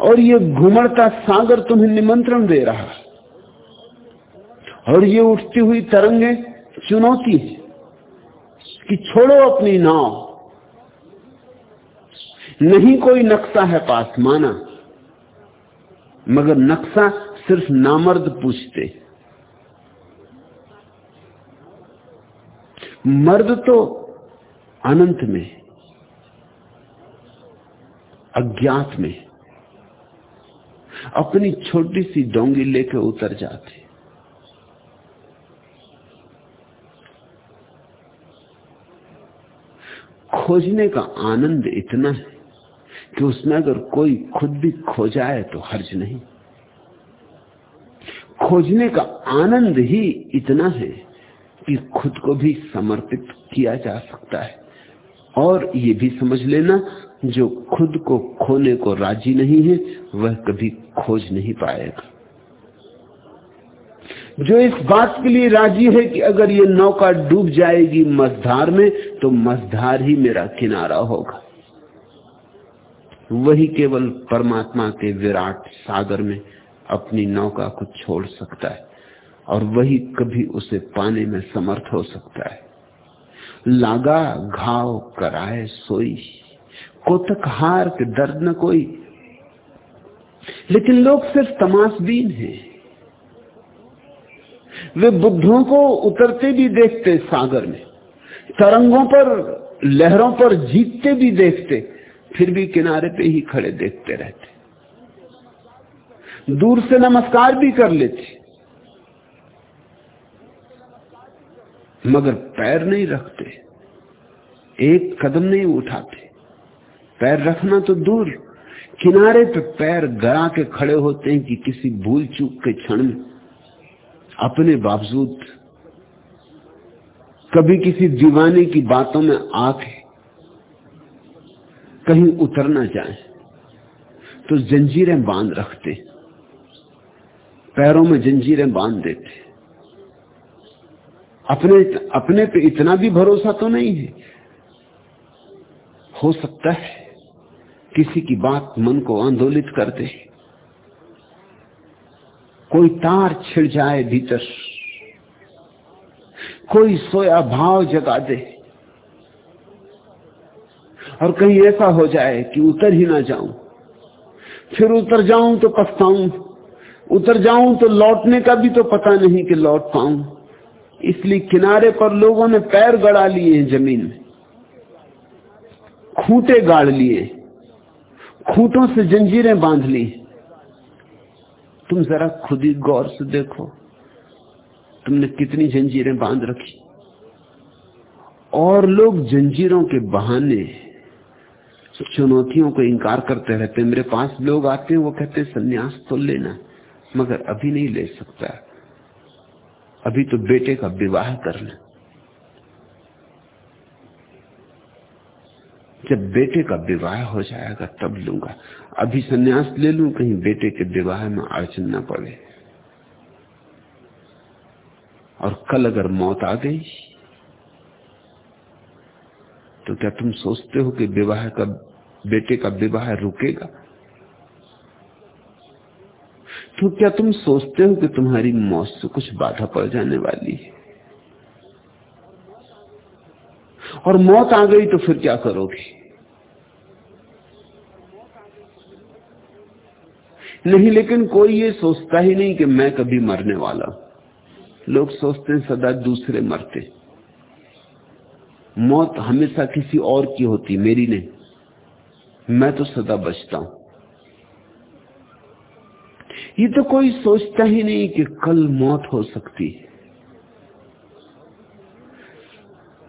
B: और ये घुमड़ता सागर तुम्हें निमंत्रण दे रहा है। और ये उठती हुई तरंगे चुनौती है कि छोड़ो अपनी नाव। नहीं कोई नक्शा है पास माना मगर नक्शा सिर्फ़ नामर्द पूछते। मर्द तो अनंत में, अज्ञात में, अपनी छोटी सी डोंगी लेकर उतर जाते। खोजने का आनंद इतना है कि उसमें अगर कोई खुद भी खो जाए तो हर्ज नहीं। खोजने का आनंद ही इतना है कि खुद को भी समर्पित किया जा सकता है। और ये भी समझ लेना, जो खुद को खोने को राज़ी नहीं है, वह कभी खोज नहीं पाएगा। जो इस बात के लिए राज़ी है कि अगर ये नौका डूब जाएगी मझधार में तो मझधार ही मेरा किनारा होगा। वही केवल परमात्मा के विराट सागर में अपनी नौका को छोड़ सकता है और वही कभी उसे पाने में समर्थ हो सकता है। लागा घाव कराए सोई, कोतक हार के दर्द न कोई। लेकिन लोग सिर्फ़ तमाशबीन हैं। वे बुद्धों को उतरते भी देखते सागर में, तरंगों पर, लहरों पर जीतते भी देखते। फिर भी किनारे पे ही खड़े देखते रहते। दूर से नमस्कार भी कर लेते। मगर पैर नहीं रखते। एक कदम नहीं उठाते। पैर रखना तो दूर। किनारे पे पैर गड़ा के खड़े होते हैं कि किसी भूल चूक के क्षण में अपने बावजूद कभी किसी दीवाने की बातों में आके कहीं उतर ना जाए। तो जंजीरें बाँध रखते। पैरों में जंजीरें बाँध देते। अपने अपने पे इतना भी भरोसा तो नहीं है। हो सकता है किसी की बात मन को आंदोलित कर दे। कोई तार छिड़ जाए भीतर। कोई सोया भाव जगा दे। और कहीं ऐसा हो जाए कि उतर ही ना जाऊँ। फिर उतर जाऊँ तो पछताऊं उतर जाऊँ तो लौटने का भी तो पता नहीं कि लौट पाऊँ। इसलिए किनारे पर लोगों ने पैर गड़ा लिए हैं ज़मीन। में खूंटे गाड़ लिए। खूंटों से जंजीरें बाँध ली। तुम जरा खुद ही गौर से देखो, तुमने कितनी जंजीरें बाँध रखी। और लोग जंजीरों के बहाने चुनौतियों को इंकार करते रहते मेरे पास लोग आते हैं, वो कहते हैं, संन्यास तो लेना मगर अभी नहीं ले सकता। अभी तो बेटे का विवाह करना जब बेटे का विवाह हो जाएगा, तब लूँगा। अभी सन्यास ले लू, कहीं बेटे के विवाह में अड़चन न पड़े। और कल अगर मौत आ गई तो क्या तुम सोचते हो कि विवाह का बेटे का विवाह रुकेगा। तो क्या तुम सोचते हो कि तुम्हारी मौत से कुछ बाधा पड़ जाने वाली है? और मौत आ गई तो फिर क्या करोगे? नहीं, लेकिन कोई ये सोचता ही नहीं कि मैं कभी मरने वाला लोग सोचते हैं सदा दूसरे मरते। मौत हमेशा किसी और की होती, मेरी नहीं। मैं तो सदा बचता हूँ। ये तो कोई सोचता ही नहीं कि कल मौत हो सकती है।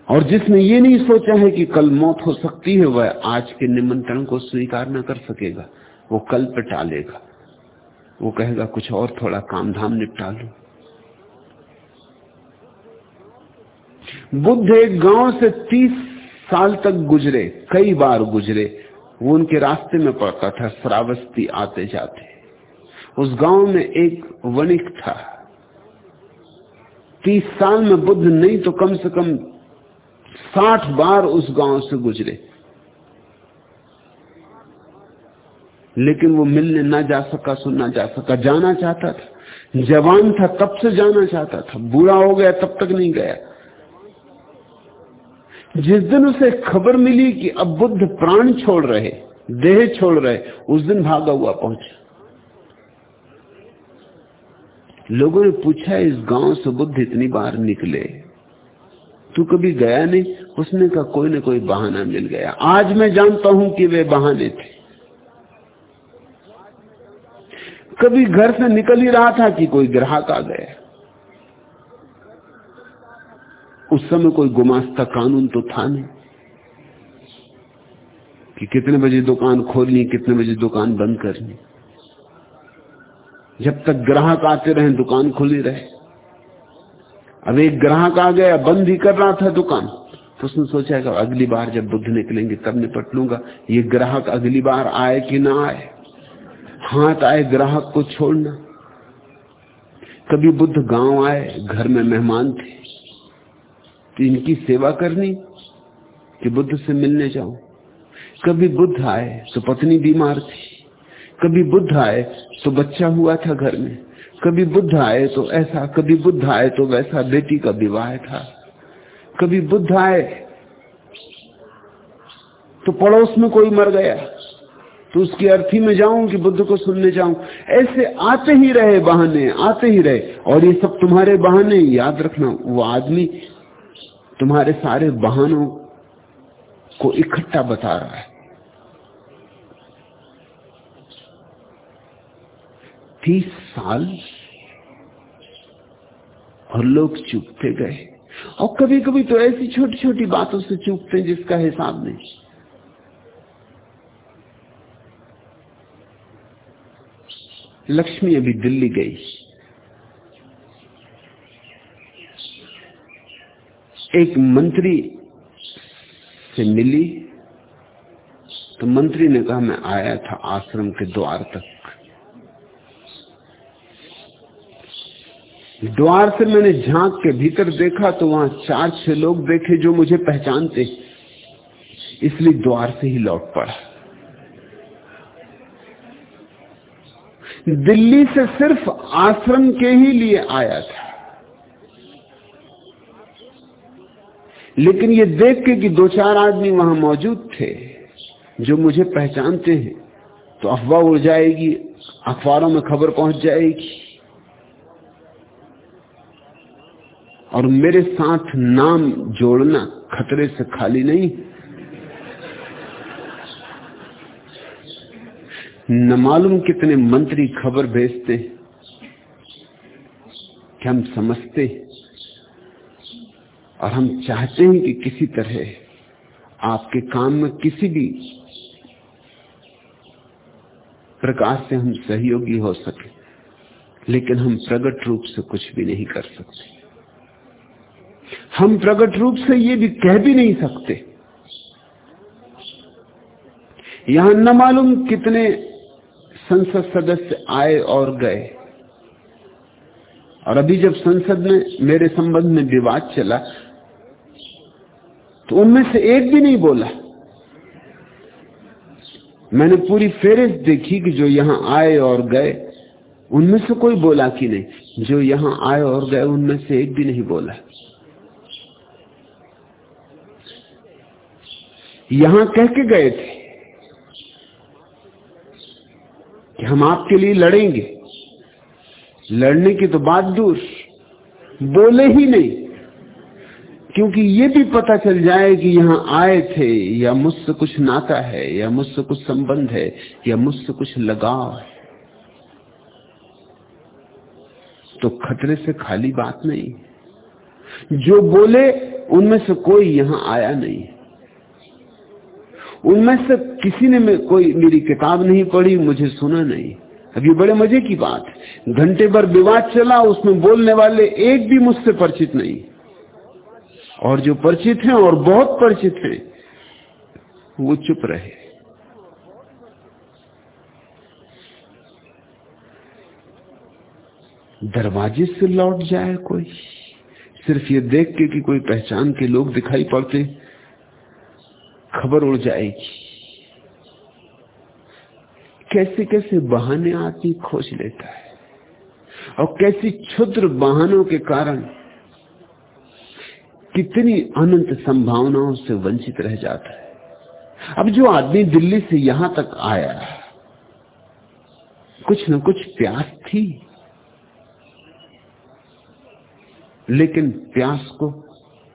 B: और जिसने ये नहीं सोचा है कि कल मौत हो सकती है, वह आज के निमंत्रण को स्वीकार न कर सकेगा। वो कल पे टालेगा वो कहेगा, कुछ और थोड़ा काम धाम निपटा लो। बुद्ध एक गाँव से तीस साल तक गुजरे, कई बार गुजरे। वो उनके रास्ते में पड़ता था, श्रावस्ती आते जाते। उस गाँव में एक वणिक था। तीस साल में बुद्ध नहीं तो कम से कम साठ बार उस गाँव से गुजरे। लेकिन वो मिलने ना जा सका, सुनना जा सका, जाना चाहता था। जवान था, तब से जाना चाहता था। बुरा हो गया, तब तक नहीं गया। जिस दिन उसे खबर मिली कि अब बुद्ध प्राण छोड़ रहे, देह छोड़ रहे, उस दिन भागा हुआ पहुँचा। लोगों ने पूछा, इस गाँव से बुद्ध इतनी बार निकले? तू कभी गया नहीं? उसने कहा, कोई ना कोई बहाना मिल गया। आज मैं जानता हूँ कि वे बहाने थे। कभी घर से निकल ही रहा था कि कोई ग्राहक आ गया। उस समय कोई गुमास्ता कानून तो था नहीं कि कितने बजे दुकान खोलनी, कितने बजे दुकान बंद करनी। जब तक ग्राहक आते रहे, दुकान खुली रहे। अब एक ग्राहक आ गया, बंद ही कर रहा था दुकान। तो उसने सोचा कि अगली बार जब बुद्ध निकलेंगे, तब निपट लूँगा। ये ग्राहक अगली बार आए कि ना आए? हाथ आए ग्राहक को छोड़ना। कभी बुद्ध गाँव आए, घर में मेहमान थे। तो इनकी सेवा करनी कि बुद्ध से मिलने जाऊँ। कभी बुद्ध आए तो पत्नी बीमार थी। कभी बुद्ध आए तो बच्चा हुआ था घर में। कभी बुद्ध आए तो ऐसा, कभी बुद्ध आए तो वैसा बेटी का विवाह था। कभी बुद्ध आए तो पड़ोस में कोई मर गया। तो उसकी अर्थी में जाऊँ कि बुद्ध को सुनने जाऊँ। ऐसे आते ही रहे बहाने, आते ही रहे। और ये सब तुम्हारे बहाने, याद रखना, वो आदमी तुम्हारे सारे बहानों को इकट्ठा बता रहा है। तीस साल और लोग चुपते गए। और कभी कभी तो ऐसी छोटी छोटी बातों से चूकते जिसका हिसाब नहीं। लक्ष्मी अभी दिल्ली गई। एक मंत्री से मिली तो मंत्री ने कहा, मैं आया था आश्रम के द्वार तक। द्वार से मैंने झाँक के भीतर देखा तो वहाँ चार छह लोग देखे जो मुझे पहचानते। इसलिए द्वार से ही लौट पड़ा। दिल्ली से सिर्फ़ आश्रम के ही लिए आया था। लेकिन ये देख के कि दो चार आदमी वहाँ मौजूद थे, जो मुझे पहचानते हैं तो अफवाह उड़ जाएगी, अखबारों में खबर पहुँच जाएगी। और मेरे साथ नाम जोड़ना खतरे से खाली नहीं। न मालूम कितने मंत्री खबर भेजते हैं कि हम समझते और हम चाहते हैं कि किसी तरह आपके काम में किसी भी प्रकार से हम सहयोगी हो सके, लेकिन हम प्रगट रूप से कुछ भी नहीं कर सकते। हम प्रगट रूप से ये भी कह भी नहीं सकते। यहाँ न मालूम कितने संसद सदस्य आए और गए। और अभी जब संसद में मेरे संबंध में विवाद चला तो उनमें से एक भी नहीं बोला। मैंने पूरी फेरिस्त देखी कि जो यहाँ आए और गए, उनमें से कोई बोला कि नहीं। जो यहाँ आए और गए, उनमें से एक भी नहीं बोला। यहाँ कह के गए थे कि हम आपके लिए लड़ेंगे। लड़ने की तो बात दूर। बोले ही नहीं। क्योंकि ये भी पता चल जाए कि यहाँ आए थे, या मुझसे कुछ नाता है, या मुझसे कुछ संबंध है, या मुझसे कुछ लगाव है। तो खतरे से खाली बात नहीं। जो बोले, उनमें से कोई यहाँ आया नहीं। उनमें से किसी ने कोई मेरी किताब नहीं पढ़ी, मुझे सुना नहीं। अब ये बड़े मज़े की बात। घंटे भर विवाद चला, उसमें बोलने वाले एक भी मुझसे परिचित नहीं। और जो परिचित हैं और बहुत परिचित हैं, वो चुप रहे। दरवाजे से लौट जाए कोई, सिर्फ़ ये देख के कि कोई पहचान के लोग दिखाई पड़ते, खबर उड़ जाएगी। कैसे कैसे बहाने आदमी खोज लेता है, और कैसी क्षुद्र बहानों के कारण कितनी अनंत संभावनाओं से वंचित रह जाता है। अब जो आदमी दिल्ली से यहाँ तक आया, कुछ न कुछ प्यास थी, लेकिन प्यास को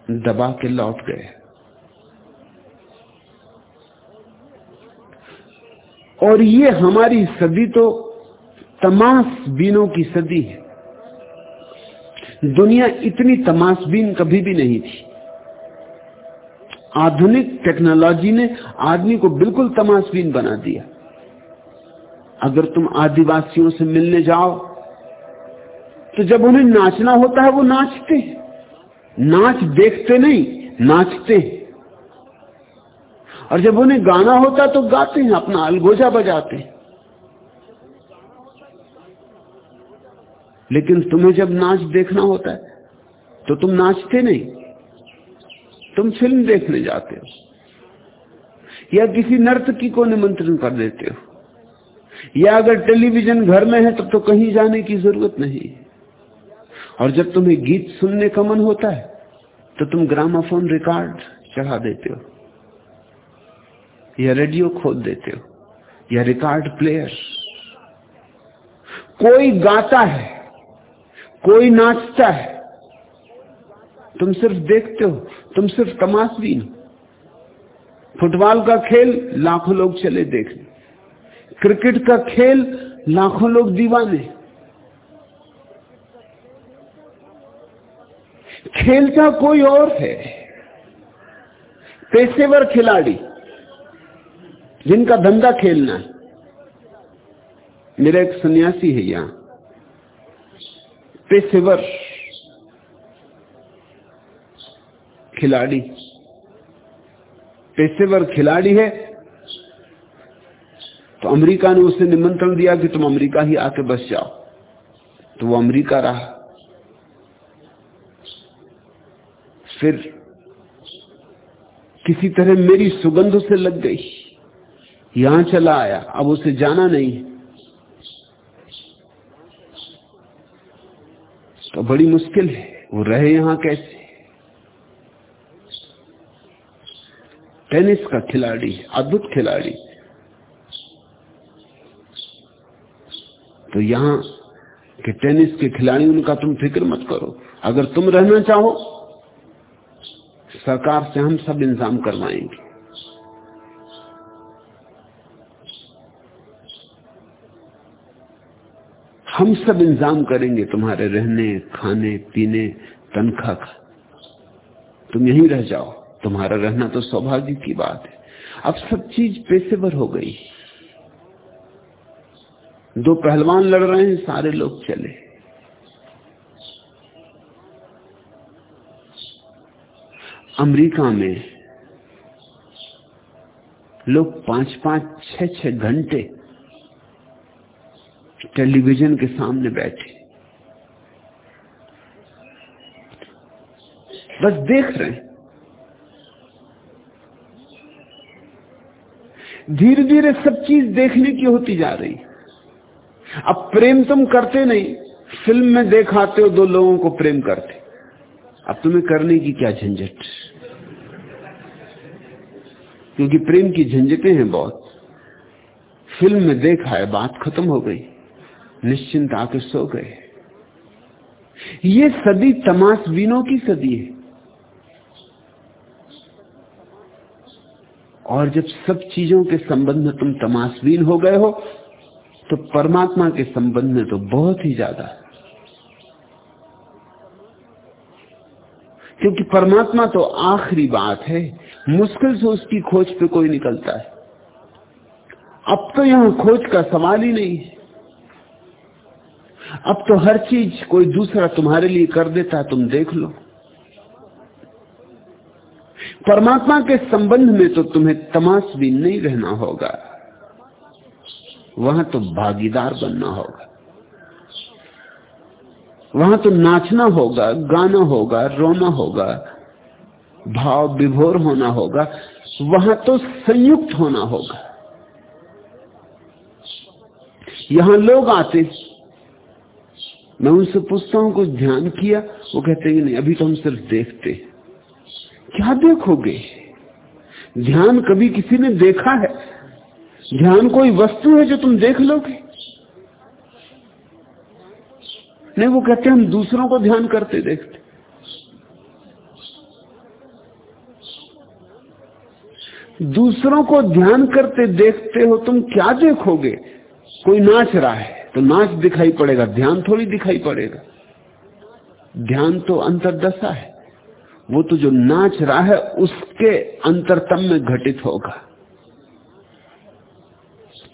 B: दबा के लौट गए। और ये हमारी सदी तो तमाशबीनों की सदी है। दुनिया इतनी तमाशबीन कभी भी नहीं थी। आधुनिक टेक्नोलॉजी ने आदमी को बिल्कुल तमाशबीन बना दिया। अगर तुम आदिवासियों से मिलने जाओ तो जब उन्हें नाचना होता है, वो नाचते नाच देखते नहीं, नाचते और जब उन्हें गाना होता तो गाते हैं, अपना अलगोजा बजाते हैं। लेकिन तुम्हें जब नाच देखना होता है तो तुम नाचते नहीं। तुम फ़िल्म देखने जाते हो, या किसी नर्तकी को निमंत्रण कर देते हो, या अगर टेलीविज़न घर में है तब तो कहीं जाने की ज़रूरत नहीं। और जब तुम्हें गीत सुनने का मन होता है तो तुम ग्रामाफोन रिकॉर्ड चढ़ा देते हो, या रेडियो खोल देते हो, या रिकॉर्ड प्लेयर। कोई गाता है कोई नाचता है, तुम सिर्फ़ देखते हो, तुम सिर्फ़ तमाशबीन हो। फुटबॉल का खेल लाखों लोग चले देखने, क्रिकेट का खेल लाखों लोग दीवाने। खेलता कोई और है, पेशेवर खिलाड़ी, जिनका धंधा खेलना है। मेरा एक सन्यासी है यहाँ पेशेवर खिलाड़ी। पेशेवर खिलाड़ी है तो अमेरिका ने उसे निमंत्रण दिया कि तुम अमेरिका ही आके बस जाओ। तो वो अमेरिका रहा। फिर किसी तरह मेरी सुगंध से लग गई। यहाँ चला आया, अब उसे जाना नहीं तो बड़ी मुश्किल है। वो रहे यहाँ कैसे? टेनिस का खिलाड़ी अद्भुत खिलाड़ी। तो यहाँ के टेनिस के खिलाड़ी, उनका तुम फ़िक्र मत करो। अगर तुम रहना चाहो, सरकार से हम सब इंतज़ाम करवाएँगे। हम सब इंतज़ाम करेंगे तुम्हारे रहने, खाने, पीने, तनख्वाह का। तुम यहीं रह जाओ। तुम्हारा रहना तो सौभाग्य की बात है। अब सब चीज़ पेशेवर हो गई। दो पहलवान लड़ रहे हैं, सारे लोग चले। अमेरिका में लोग पाँच पाँच छह छह घंटे टेलीविज़न के सामने बैठे। बस देख रहे हैं। धीरे धीरे सब चीज़ देखने की होती जा रही। अब प्रेम तुम करते नहीं। फ़िल्म में देखाते हो, दो लोगों को प्रेम करते। अब तुम्हें करने की क्या झंझट? क्योंकि प्रेम की झंझटें हैं बहुत। फ़िल्म में देखा है, बात खत्म हो गई। निश्चिंत आके सो गए। ये सदी तमाशबीनों की सदी है। और जब सब चीज़ों के संबंध में तुम तमाशबीन हो गए हो तो परमात्मा के संबंध में तो बहुत ही ज़्यादा। क्योंकि परमात्मा तो आखिरी बात है, मुश्किल से उसकी खोज पे कोई निकलता है। अब तो यहाँ खोज का सवाल ही नहीं है। अब तो हर चीज़ कोई दूसरा तुम्हारे लिए कर देता है, तुम देख लो। परमात्मा के संबंध में तो तुम्हें तमाश भी नहीं रहना होगा। वहाँ तो भागीदार बनना होगा। वहाँ तो नाचना होगा, गाना होगा, रोना होगा, भाव विभोर होना होगा, वहाँ तो संयुक्त होना होगा। यहाँ लोग आते मैं उनसे पूछता हूँ, कुछ ध्यान किया, वो कहते हैं नहीं, अभी तो हम सिर्फ़ देखते क्या देखोगे? ध्यान कभी किसी ने देखा है? ध्यान कोई वस्तु है जो तुम देख लोगे? नहीं, वो कहते हम दूसरों को ध्यान करते देखते। दूसरों को ध्यान करते देखते हो, तुम क्या देखोगे? कोई नाच रहा है। तो नाच दिखाई पड़ेगा, ध्यान थोड़ी दिखाई पड़ेगा। ध्यान तो अंतरदशा है। वो तो जो नाच रहा है, उसके अंतरतम में घटित होगा।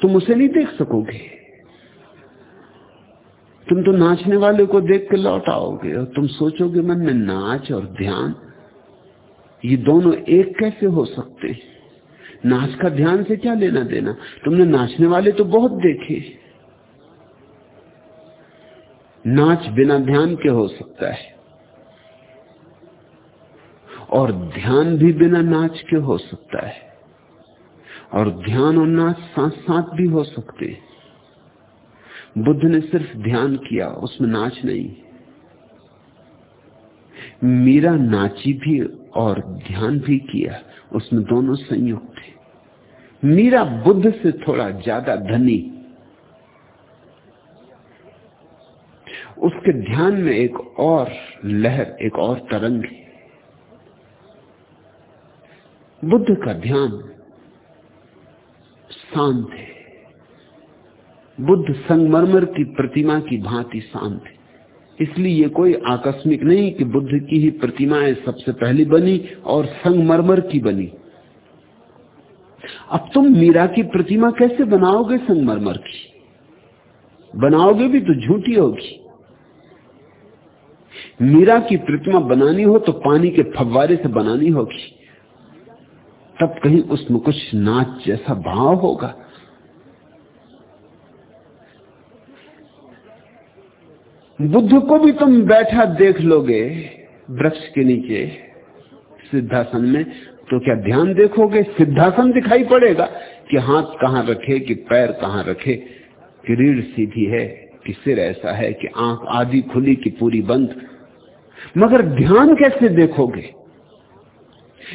B: तुम उसे नहीं देख सकोगे। तुम तो नाचने वाले को देख के लौट आओगे और तुम सोचोगे, मन में नाच और ध्यान, ये दोनों एक कैसे हो सकते हैं? नाच का ध्यान से क्या लेना देना? तुमने नाचने वाले तो बहुत देखे। नाच बिना ध्यान के हो सकता है। और ध्यान भी बिना नाच के हो सकता है। और ध्यान और नाच साथ साथ भी हो सकते हैं। बुद्ध ने सिर्फ़ ध्यान किया, उसमें नाच नहीं। मीरा नाची भी और ध्यान भी किया, उसमें दोनों संयुक्त थे मीरा बुद्ध से थोड़ा ज़्यादा धनी उसके ध्यान में एक और लहर, एक और तरंग है। बुद्ध का ध्यान शांत है। बुद्ध संगमरमर की प्रतिमा की भांति शांत है। इसलिए ये कोई आकस्मिक नहीं कि बुद्ध की ही प्रतिमाएँ सबसे पहली बनी और संगमरमर की बनी। अब तुम मीरा की प्रतिमा कैसे बनाओगे संगमरमर की? बनाओगे भी तो झूठी होगी। मीरा की प्रतिमा बनानी हो तो पानी के फव्वारे से बनानी होगी। तब कहीं उसमें कुछ नाच जैसा भाव होगा। बुद्ध को भी तुम बैठा देख लोगे वृक्ष के नीचे, सिद्धासन में। तो क्या ध्यान देखोगे? सिद्धासन दिखाई पड़ेगा कि हाथ कहाँ रखे, कि पैर कहाँ रखे। कि रीढ़ सीधी है कि सिर ऐसा है कि आँख आधी खुली कि पूरी बंद। मगर ध्यान कैसे देखोगे?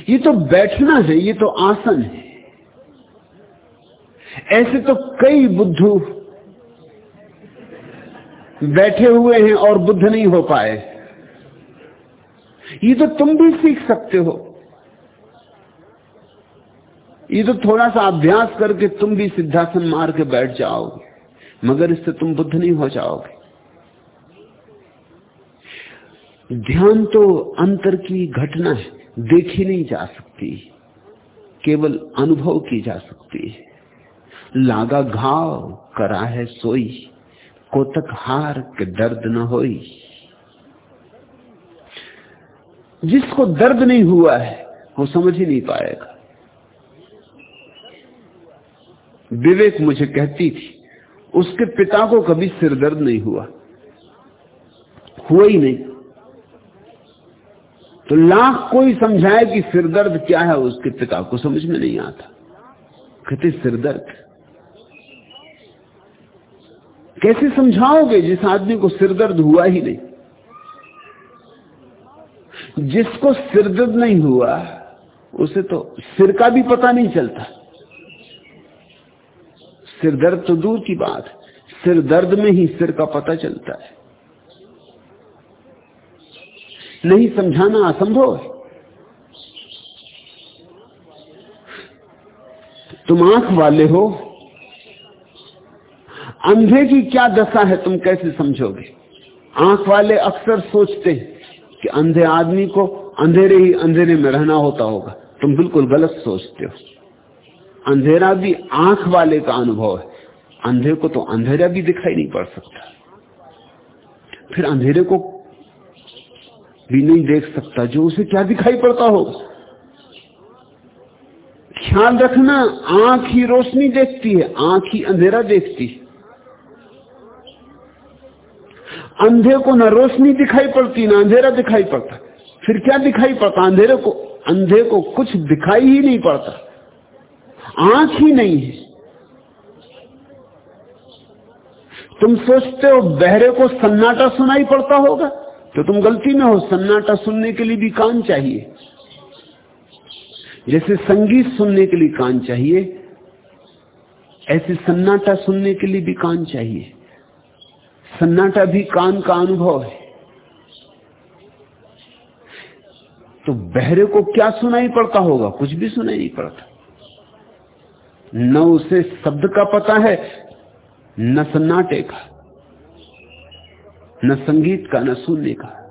B: ये तो बैठना है, ये तो आसन है। ऐसे तो कई बुद्धू बैठे हुए हैं और बुद्ध नहीं हो पाए। ये तो तुम भी सीख सकते हो। ये तो थोड़ा सा अभ्यास करके तुम भी सिद्धासन मार के बैठ जाओगे, मगर इससे तुम बुद्ध नहीं हो जाओगे। ध्यान तो अंतर की घटना है, देखी नहीं जा सकती। केवल अनुभव की जा सकती है। लागा घाव, करा है सोई, कोतक हार के दर्द न होई। जिसको दर्द नहीं हुआ है, वो समझ ही नहीं पाएगा। विवेक मुझे कहती थी, उसके पिता को कभी सिर दर्द नहीं हुआ। हुआ ही नहीं। तो लाख कोई समझाए कि सिरदर्द क्या है, उसके पिता को समझ में नहीं आता। कहते, सिरदर्द। कैसे समझाओगे जिस आदमी को सिरदर्द हुआ ही नहीं? जिसको सिरदर्द नहीं हुआ, उसे तो सिर का भी पता नहीं चलता। सिरदर्द तो दूर की बात सिर दर्द में ही सिर का पता चलता है। नहीं समझाना असंभव है। तुम आँख वाले हो, अंधे की क्या दशा है तुम कैसे समझोगे? आँख वाले अक्सर सोचते हैं कि अंधे आदमी को अंधेरे ही अंधेरे में रहना होता होगा। तुम बिल्कुल गलत सोचते हो। अंधेरा भी आँख वाले का अनुभव है। अंधे को तो अंधेरा भी दिखाई नहीं पड़ सकता। फिर अंधेरे को भी नहीं देख सकता, जो उसे क्या दिखाई पड़ता हो। ख्याल रखना, आँख ही रोशनी देखती है, आँख ही अंधेरा देखती है। अंधे को न रोशनी दिखाई पड़ती, ना अंधेरा दिखाई पड़ता। फिर क्या दिखाई पड़ता? अंधेरे को, अंधे को कुछ दिखाई ही नहीं पड़ता। आँख ही नहीं है। तुम सोचते हो बहरे को सन्नाटा सुनाई पड़ता होगा? तो तुम गलती में हो, सन्नाटा सुनने के लिए भी कान चाहिए। जैसे संगीत सुनने के लिए कान चाहिए, ऐसे सन्नाटा सुनने के लिए भी कान चाहिए। सन्नाटा भी कान का अनुभव है। तो बहरे को क्या सुनाई पड़ता होगा? कुछ भी सुनाई नहीं पड़ता। न उसे शब्द का पता है, न सन्नाटे का। न संगीत का, न सुनने का।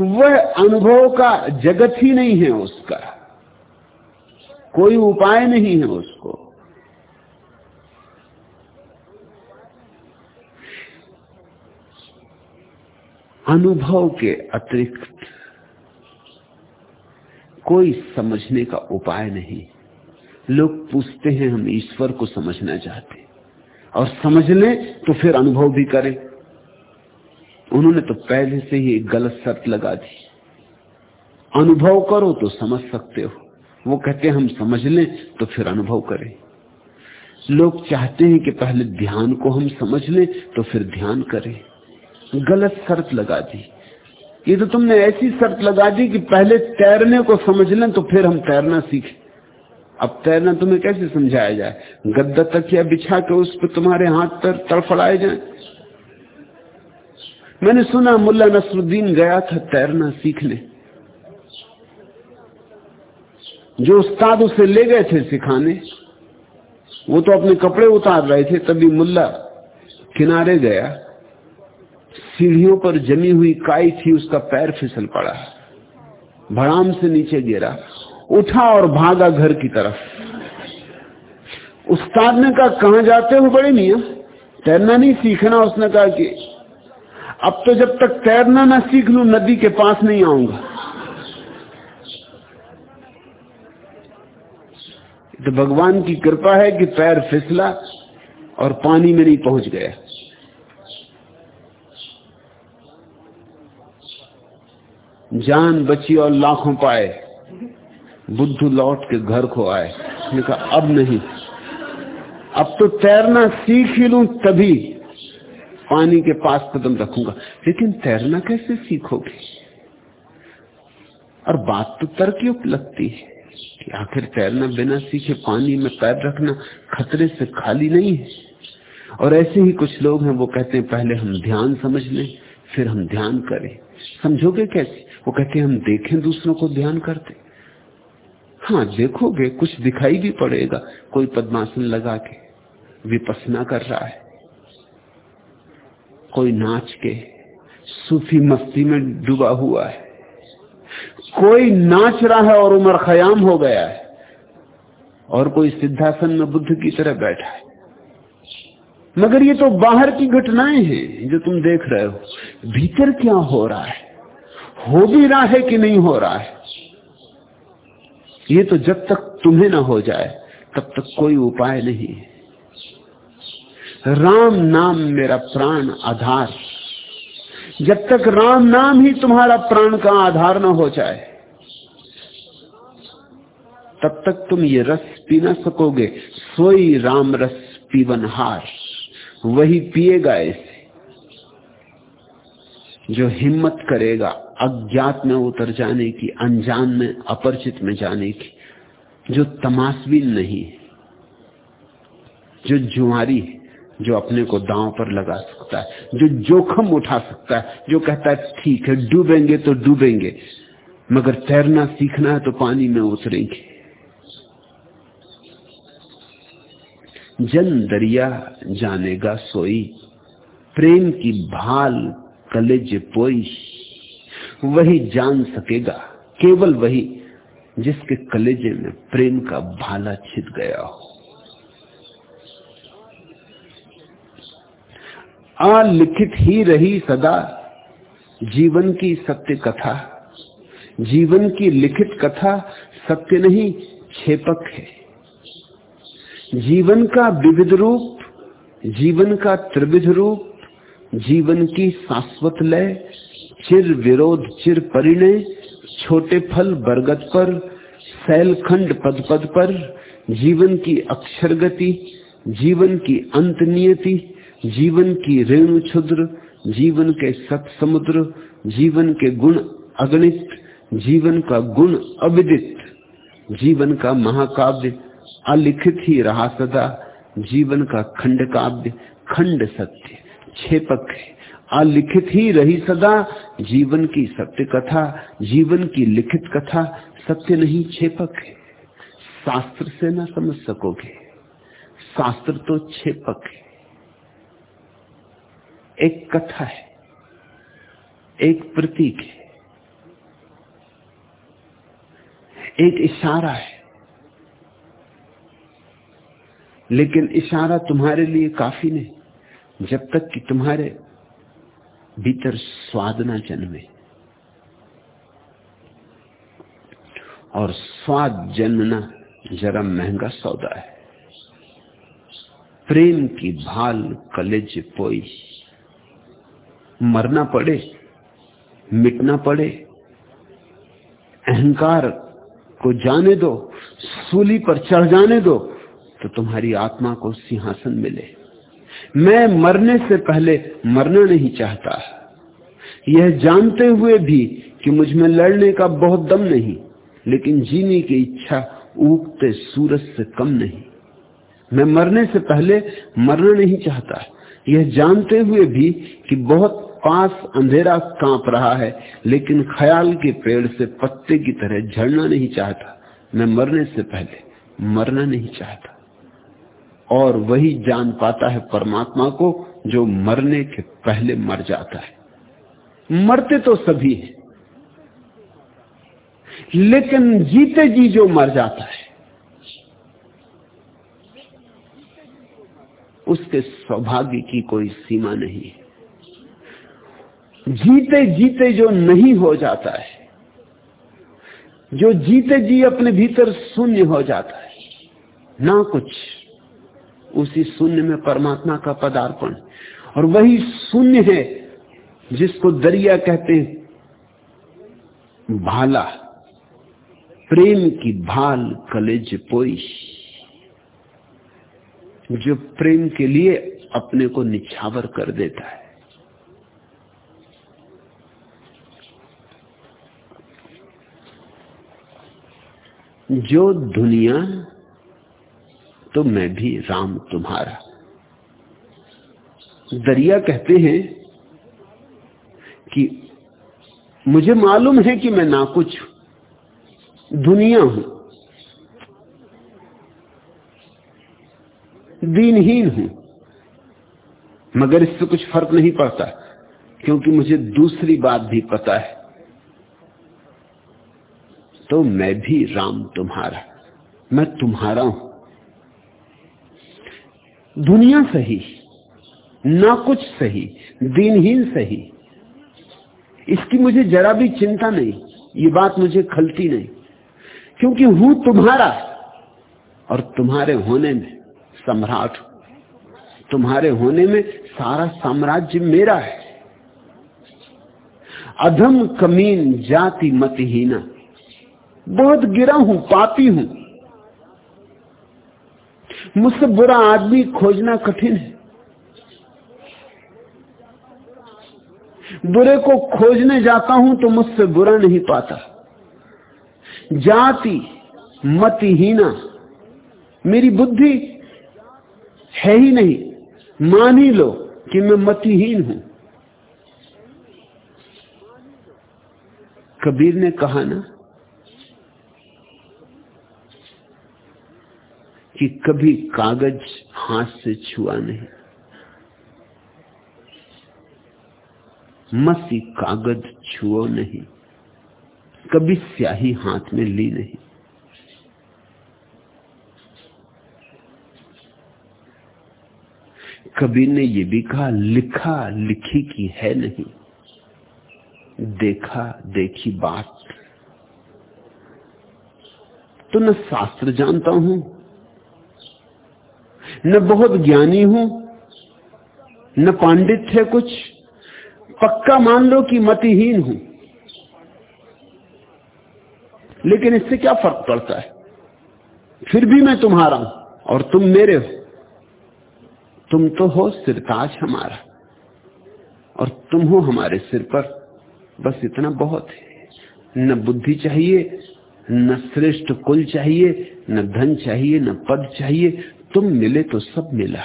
B: वह अनुभव का जगत ही नहीं है उसका। कोई उपाय नहीं है उसको। अनुभव के अतिरिक्त कोई समझने का उपाय नहीं। लोग पूछते हैं, हम ईश्वर को समझना चाहते और समझ लें तो फिर अनुभव भी करें। उन्होंने तो पहले से ही एक गलत शर्त लगा दी। अनुभव करो तो समझ सकते हो। वो कहते हम समझ लें तो फिर अनुभव करें। लोग चाहते हैं कि पहले ध्यान को हम समझ लें तो फिर ध्यान करें। गलत शर्त लगा दी। ये तो तुमने ऐसी शर्त लगा दी कि पहले तैरने को समझ लें तो फिर हम तैरना सीखें। अब तैरना तुम्हें कैसे समझाया जाए? गद्दा तकिया बिछा के उस पर तुम्हारे हाथ पर तड़फड़ाए जाए। मैंने सुना मुल्ला नसरुद्दीन गया था तैरना सीखने। जो उस्ताद उसे ले गए थे सिखाने, वो तो अपने कपड़े उतार रहे थे, तभी मुल्ला किनारे गया। सीढ़ियों पर जमी हुई काई थी, उसका पैर फिसल पड़ा। भड़ाम से नीचे गिरा। उठा और भागा घर की तरफ़। उस्ताद ने कहा जाते हो बड़े मिया? तैरना नहीं सीखना? उसने कहा कि अब तो जब तक तैरना ना सीख लू नदी के पास नहीं आऊँगा। तो भगवान की कृपा है कि पैर फिसला और पानी में नहीं पहुँच गया। जान बची और लाखों पाए। बुद्धू लौट के घर को आए। कहा, अब नहीं। अब तो तैरना सीख ही लू तभी। पानी के पास कदम रखूँगा। लेकिन तैरना कैसे सीखोगे? और बात तो तर्कयुक्त लगती है कि आखिर तैरना बिना सीखे पानी में पैर रखना खतरे से खाली नहीं है। और ऐसे ही कुछ लोग हैं, वो कहते हैं, पहले हम ध्यान समझ लें, फिर हम ध्यान करें। समझोगे कैसे? वो कहते हैं, हम देखें दूसरों को ध्यान करते। हाँ देखोगे, कुछ दिखाई भी पड़ेगा, कोई पद्मासन लगा के। विपसना कर रहा है। कोई नाच के। सूफी मस्ती में डूबा हुआ है। कोई नाच रहा है और उम्र खयाम हो गया है। और कोई सिद्धासन में बुद्ध की तरह बैठा है। मगर ये तो बाहर की घटनाएँ हैं जो तुम देख रहे हो। भीतर क्या हो रहा है? हो भी रहा है कि नहीं हो रहा है? ये तो जब तक तुम्हें ना हो जाए, तब तक कोई उपाय नहीं राम नाम मेरा प्राण आधार। जब तक राम नाम ही तुम्हारा प्राण का आधार ना हो जाए, तब तक तुम ये रस पी ना सकोगे। सोई राम रस पीवन हार वही पिएगा इसे, जो हिम्मत करेगा अज्ञात में उतर जाने की, अनजान में, अपरिचित में जाने की, जो तमाशबीन नहीं, जो जुआरी जो अपने को दांव पर लगा सकता है, जो जोखम उठा सकता है, जो कहता है, ठीक है, डूबेंगे तो डूबेंगे, मगर तैरना सीखना है तो पानी में उतरेंगे। जन दरिया जानेगा सोई, प्रेम की भाल कलेज पोई, वही जान सकेगा, केवल वही जिसके कलेजे में प्रेम का भाला छिद गया हो। अलिखित ही रही सदा जीवन की सत्य कथा। जीवन की लिखित कथा सत्य नहीं छेपक है। जीवन का विविध रूप, जीवन का त्रिविध रूप, जीवन की शाश्वत लय, चिर विरोध, चिर परिणय, छोटे फल बरगद पर शैलखंड पद पद पर, जीवन की अक्षर गति जीवन की अंत नियति जीवन की रेणु क्षुद्र जीवन के सत समुद्र, जीवन के गुण अगणित, जीवन का गुण अविदित, जीवन का महाकाव्य अलिखित ही रहा सदा, जीवन का खंड काव्य खंड सत्य, छेपक है, अलिखित ही रही सदा, जीवन की सत्य कथा, जीवन की लिखित कथा, सत्य नहीं छेपक है। शास्त्र से ना समझ सकोगे, शास्त्र तो छेपक है। एक कथा है, एक प्रतीक है, एक इशारा है। लेकिन इशारा तुम्हारे लिए काफ़ी नहीं, जब तक कि तुम्हारे भीतर स्वाद ना जन्मे। और स्वाद जन्मना जरा महँगा सौदा है। प्रेम की भाल कलेज पोई। मरना पड़े, मिटना पड़े। अहंकार को जाने दो, सूली पर चढ़ जाने दो तो तुम्हारी आत्मा को सिंहासन मिले। मैं मरने से पहले मरना नहीं चाहता। यह जानते हुए भी कि मुझमें लड़ने का बहुत दम नहीं, लेकिन जीने की इच्छा उगते सूरज से कम नहीं। मैं मरने से पहले मरना नहीं चाहता। यह जानते हुए भी कि बहुत पास अंधेरा काँप रहा है, लेकिन ख्याल के पेड़ से पत्ते की तरह झड़ना नहीं चाहता। मैं मरने से पहले मरना नहीं चाहता। और वही जान पाता है परमात्मा को, जो मरने के पहले मर जाता है। मरते तो सभी हैं, लेकिन जीते जी जो मर जाता है उसके सौभाग्य की कोई सीमा नहीं जीते जीते जो नहीं हो जाता है, जो जीते जी अपने भीतर शून्य हो जाता है, ना कुछ, उसी शून्य में परमात्मा का पदार्पण। और वही शून्य है जिसको दरिया कहते हैं, भाला, प्रेम की भाल कलेज पोई। जो प्रेम के लिए अपने को निछावर कर देता है। जो दुनिया तो मैं भी राम तुम्हारा। दरिया कहते हैं कि मुझे मालूम है कि मैं ना कुछ दुनिया हूँ। दीनहीन हूँ। मगर इससे कुछ फ़र्क नहीं पड़ता, क्योंकि मुझे दूसरी बात भी पता है। तो मैं भी राम तुम्हारा, मैं तुम्हारा हूँ। दुनिया सही, ना कुछ सही, दीनहीन सही। इसकी मुझे जरा भी चिंता नहीं, ये बात मुझे खलती नहीं, क्योंकि हूँ तुम्हारा और तुम्हारे होने में सम्राट तुम्हारे होने में सारा साम्राज्य मेरा है। अधम कमीन जाति मतहीना बहुत गिरा हूँ, पापी हूँ। मुझसे बुरा आदमी खोजना कठिन है। बुरे को खोजने जाता हूँ तो मुझसे बुरा नहीं पाता। जाति मतिहीना मेरी बुद्धि है ही नहीं। मान ही लो कि मैं मतिहीन हूँ। कबीर ने कहा ना कि कभी कागज़ हाथ से छुआ नहीं। मसी कागज़ छुओ नहीं, कभी स्याही हाथ में ली नहीं। कबीर ने यह भी कहा, लिखा लिखी की है नहीं। देखा देखी बात। तो न शास्त्र जानता हूँ, न बहुत ज्ञानी हूँ, न पांडित है कुछ। पक्का मान लो कि मतिहीन हूँ। लेकिन इससे क्या फ़र्क पड़ता है? फिर भी मैं तुम्हारा हूँ और तुम मेरे हो। तुम तो हो सिरताज हमारा, और तुम हो हमारे सिर पर। बस इतना बहुत है। न बुद्धि चाहिए, न श्रेष्ठ कुल चाहिए, न धन चाहिए, न पद चाहिए। तुम मिले तो सब मिला।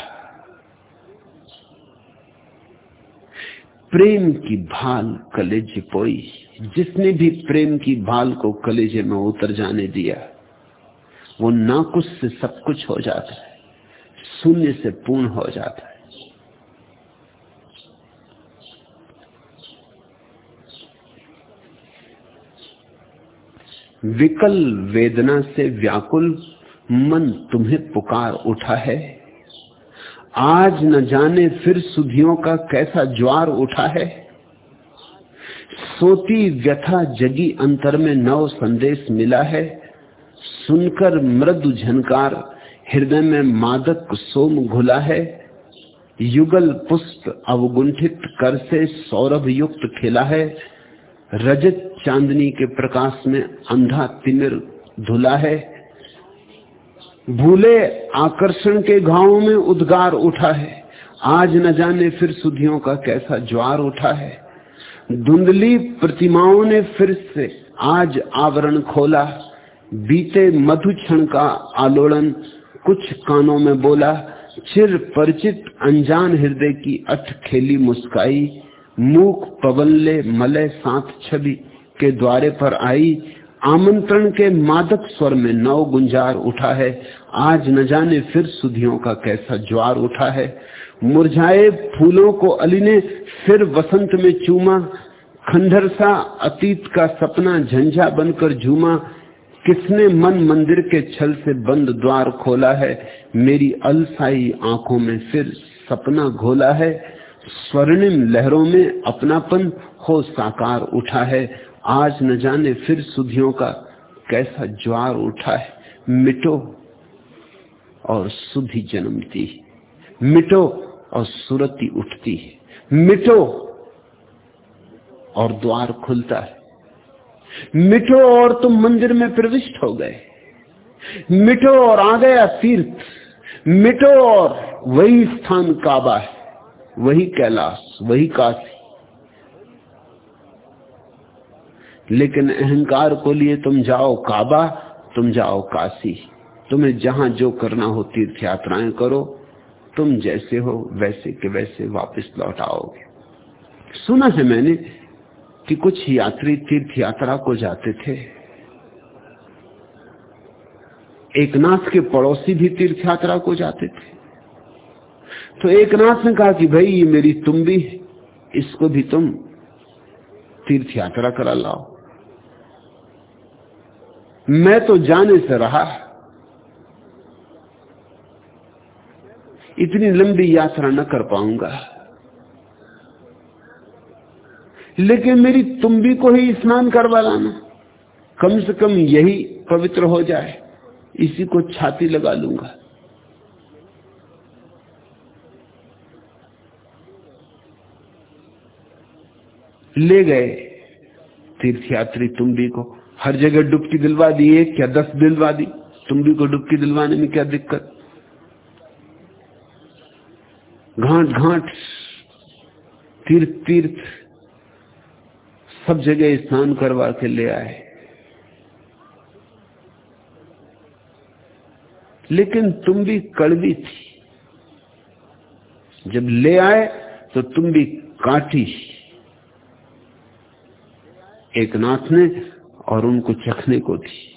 B: प्रेम की भाल कलेज पोई जिसने भी प्रेम की भाल को कलेजे में उतर जाने दिया, वो ना कुछ से सब कुछ हो जाता है। शून्य से पूर्ण हो जाता है। विकल वेदना से व्याकुल मन तुम्हें पुकार उठा है। आज न जाने फिर सुधियों का कैसा ज्वार उठा है। सोती व्यथा जगी अंतर में नव संदेश मिला है। सुनकर मृदु झनकार हृदय में मादक सोम घुला है, युगल पुष्प अवगुंठित कर से सौरभ युक्त खिला है, रजत चांदनी के प्रकाश में अंधा तिमिर धुला है, भूले आकर्षण के घावों में उद्गार उठा है, आज न जाने फिर सुधियों का कैसा ज्वार उठा है, धुंधली प्रतिमाओं ने फिर से आज आवरण खोला, बीते मधु क्षण का आलोड़न कुछ कानों में बोला, चिर परिचित अनजान हृदय की अठ खेली मुस्काई, मूक पवल्ले मलय साथ छवि के द्वारे पर आई, आमंत्रण के मादक स्वर में नव गुंजार उठा है, आज न जाने फिर सुधियों का कैसा ज्वार उठा है। मुरझाए फूलों को अली ने फिर वसंत में चूमा, खंडर सा अतीत का सपना झंझा बनकर झूमा किसने मन मंदिर के छल से बंद द्वार खोला है? मेरी अलसाई आँखों में फिर सपना घोला है। स्वर्णिम लहरों में अपनापन हो साकार उठा है। आज न जाने फिर सुधियों का कैसा ज्वार उठा है। मिटो और सुधि जन्मती मिटो और सुरती उठती है। मिटो और द्वार खुलता है। मिटो और तुम मंदिर में प्रविष्ट हो गए। मिठो और आ गया तीर्थ। मिटो और वही स्थान काबा है। वही कैलाश, वही काशी। लेकिन अहंकार को लिए तुम जाओ काबा, तुम जाओ काशी। तुम्हें जहाँ जो करना हो तीर्थ यात्राएँ करो, तुम जैसे हो, वैसे के वैसे वापस लौट आओगे। सुना है मैंने कि कुछ यात्री तीर्थ यात्रा को जाते थे। एक नाथ के पड़ोसी भी तीर्थ यात्रा को जाते थे। तो एक नाथ ने कहा कि भाई, ये मेरी तुम भी इसको भी तुम तीर्थ यात्रा करा लाओ। मैं तो जाने से रहा। इतनी लंबी यात्रा न कर पाऊँगा। लेकिन मेरी तुम भी को ही स्नान करवा लाना। कम से कम यही पवित्र हो जाए। इसी को छाती लगा लूँगा। ले गए तीर्थयात्री तुम्बी को। हर जगह डुबकी दिलवा दी, एक क्या दस दिलवा दी। तुम्बी को डुबकी दिलवाने में क्या दिक्कत? घाट घाट तीर्थ तीर्थ सब जगह स्नान करवा के ले आए। लेकिन तुम भी कड़वी थी। जब ले आए तो तुम भी काटी एक नाथ ने और उनको चखने को थी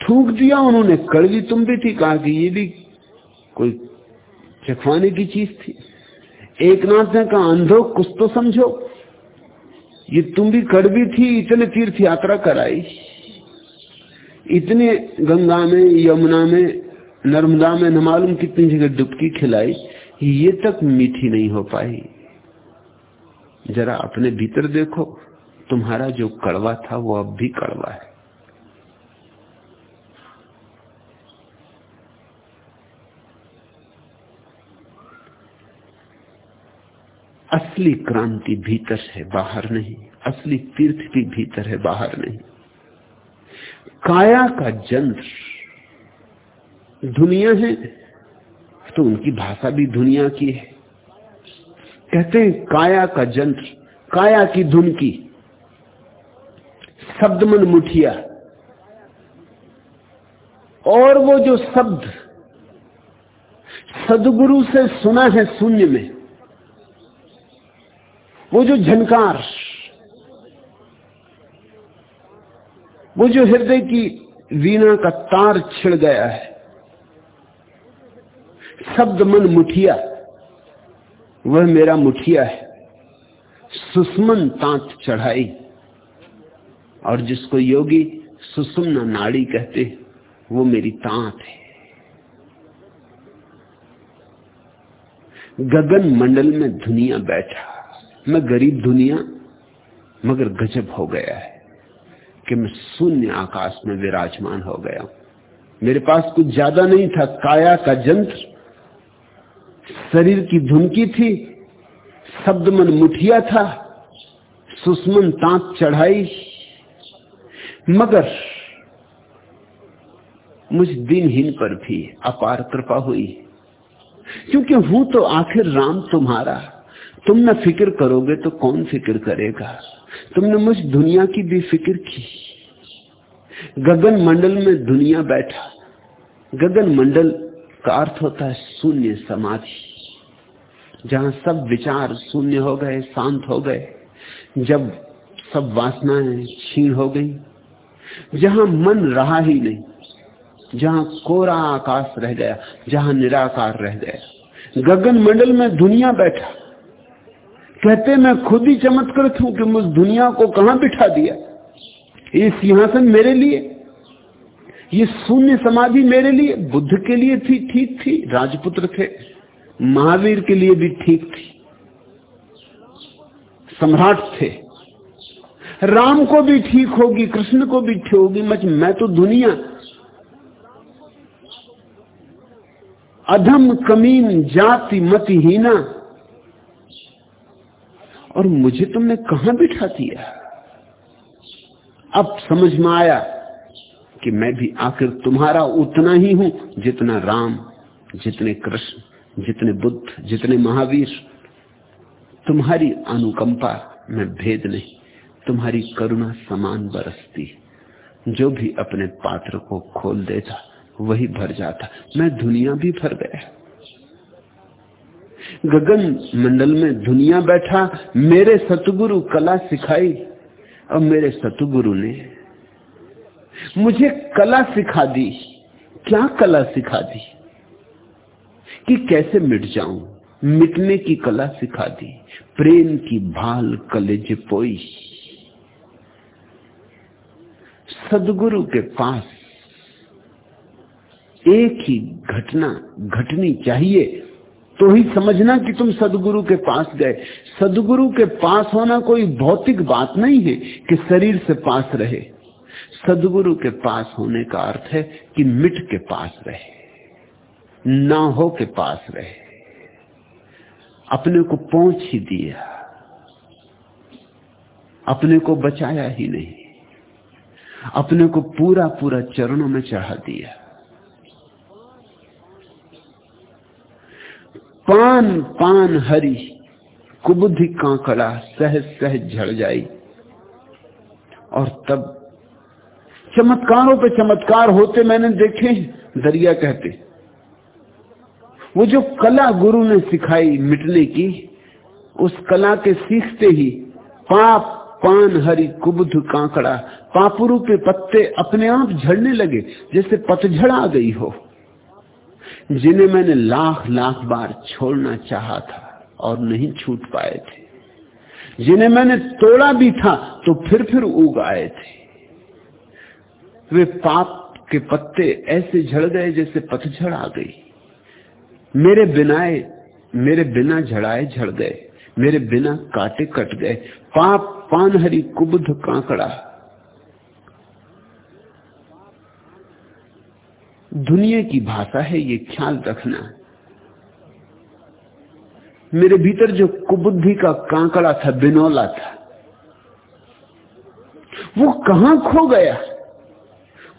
B: थूक दिया उन्होंने, कड़वी तुम भी थी, कहा कि ये भी कोई चखवाने की चीज़ थी। एक नाथ ने कहा, अंधो, कुछ तो समझो। ये तुम भी कड़वी थी, इतने तीर्थ यात्रा कराई। इतने गंगा में, यमुना में, नर्मदा में, न मालूम कितनी जगह डुबकी खिलाई। ये तक मीठी नहीं हो पाई। जरा अपने भीतर देखो, तुम्हारा जो कड़वा था, वो अब भी कड़वा है। असली क्रांति भीतर है बाहर नहीं, असली तीर्थ भी भीतर है, बाहर नहीं। काया का जंत्र, दुनिया है तो उनकी भाषा भी दुनिया की है। कहते हैं काया का जंत्र, काया की धुन की, शब्द मन मुठिया। और वो जो शब्द सदगुरु से सुना है शून्य में वो जो झनकार, वो जो हृदय की वीणा का तार छिड़ गया है, शब्द मन मुठिया, वह मेरा मुठिया है। सुषमन तांत चढ़ाई, और जिसको योगी सुषुम्ना नाड़ी कहते, वो मेरी तांत है। गगन मंडल में दुनिया बैठा। मैं गरीब दुनिया, मगर गजब हो गया है कि मैं शून्य आकाश में विराजमान हो गया मेरे पास कुछ ज़्यादा नहीं था। काया का जंत्र, शरीर की धुनकी थी शब्द मन मुठिया था, सुषमन तांत चढ़ाई। मगर मुझ दिनहीन पर भी अपार कृपा हुई, क्योंकि हूँ तो आखिर राम तुम्हारा। तुम न फ़िक्र करोगे तो कौन फ़िक्र करेगा? तुमने मुझ दुनिया की भी फ़िक्र की। गगन मंडल में दुनिया बैठा। गगन मंडल का अर्थ होता है शून्य समाधि। जहाँ सब विचार शून्य हो गए, शांत हो गए, जब सब वासनाएँ छीन हो गई, जहाँ मन रहा ही नहीं, जहाँ कोरा आकाश रह गया, जहाँ निराकार रह गया। गगन मंडल में दुनिया बैठा। कहते मैं खुद ही चमत्कृत हूँ कि मुझ दुनिया को कहाँ बिठा दिया? ये सिंहासन मेरे लिए, ये शून्य समाधि मेरे लिए, बुद्ध के लिए थी ठीक थी, राजपुत्र थे, महावीर के लिए भी ठीक थी। सम्राट थे। राम को भी ठीक होगी, कृष्ण को भी ठीक होगी, मच मैं तो दुनिया। अधम कमीन जाति मतिहीना और मुझे तुमने कहाँ बिठा दिया? अब समझ में आया कि मैं भी आखिर तुम्हारा उतना ही हूँ जितना राम, जितने कृष्ण, जितने बुद्ध, जितने महावीर। तुम्हारी अनुकंपा में भेद नहीं, तुम्हारी करुणा समान बरसती जो भी अपने पात्र को खोल देता, वही भर जाता। मैं दुनिया भी भर गया। गगन मंडल में दुनिया बैठा, मेरे सतगुरु कला सिखाई। और मेरे सतगुरु ने मुझे कला सिखा दी। क्या कला सिखा दी? कि कैसे मिट जाऊँ? मिटने की कला सिखा दी। प्रेम की भाल कलेज पोई। सदगुरु के पास एक ही घटना, घटनी चाहिए। तो ही समझना कि तुम सदगुरु के पास गए। सदगुरु के पास होना कोई भौतिक बात नहीं है कि शरीर से पास रहे। सदगुरु के पास होने का अर्थ है कि मिट के पास रहे, ना हो के पास रहे। अपने को पहुँच ही दिया, अपने को बचाया ही नहीं, अपने को पूरा पूरा चरणों में चढ़ा दिया। पान पान हरी, कुबुद्धि कांकड़ा सहज सहज झड़ जाई। और तब चमत्कारों पे चमत्कार होते मैंने देखे दरिया कहते। वो जो कला गुरु ने सिखाई मिटने की, उस कला के सीखते ही पाप पान हरी कुबुध कांकड़ा पापुरु के पत्ते अपने आप झड़ने लगे, जैसे पतझड़ आ गई हो। जिन्हें मैंने लाख लाख बार छोड़ना चाहा था और नहीं छूट पाए थे। जिन्हें मैंने तोड़ा भी था तो फिर फिर उग आए थे। वे पाप के पत्ते ऐसे झड़ गए जैसे पतझड़ आ गई। मेरे बिनाए, मेरे बिना झड़ाए झड़ गए, मेरे बिना काटे कट गए। पाप पान हरी कुबुध कांकड़ा दुनिया की भाषा है, ये ख्याल रखना। मेरे भीतर जो कुबुद्धि का कांकड़ा था, बिनौला था, वो कहाँ खो गया?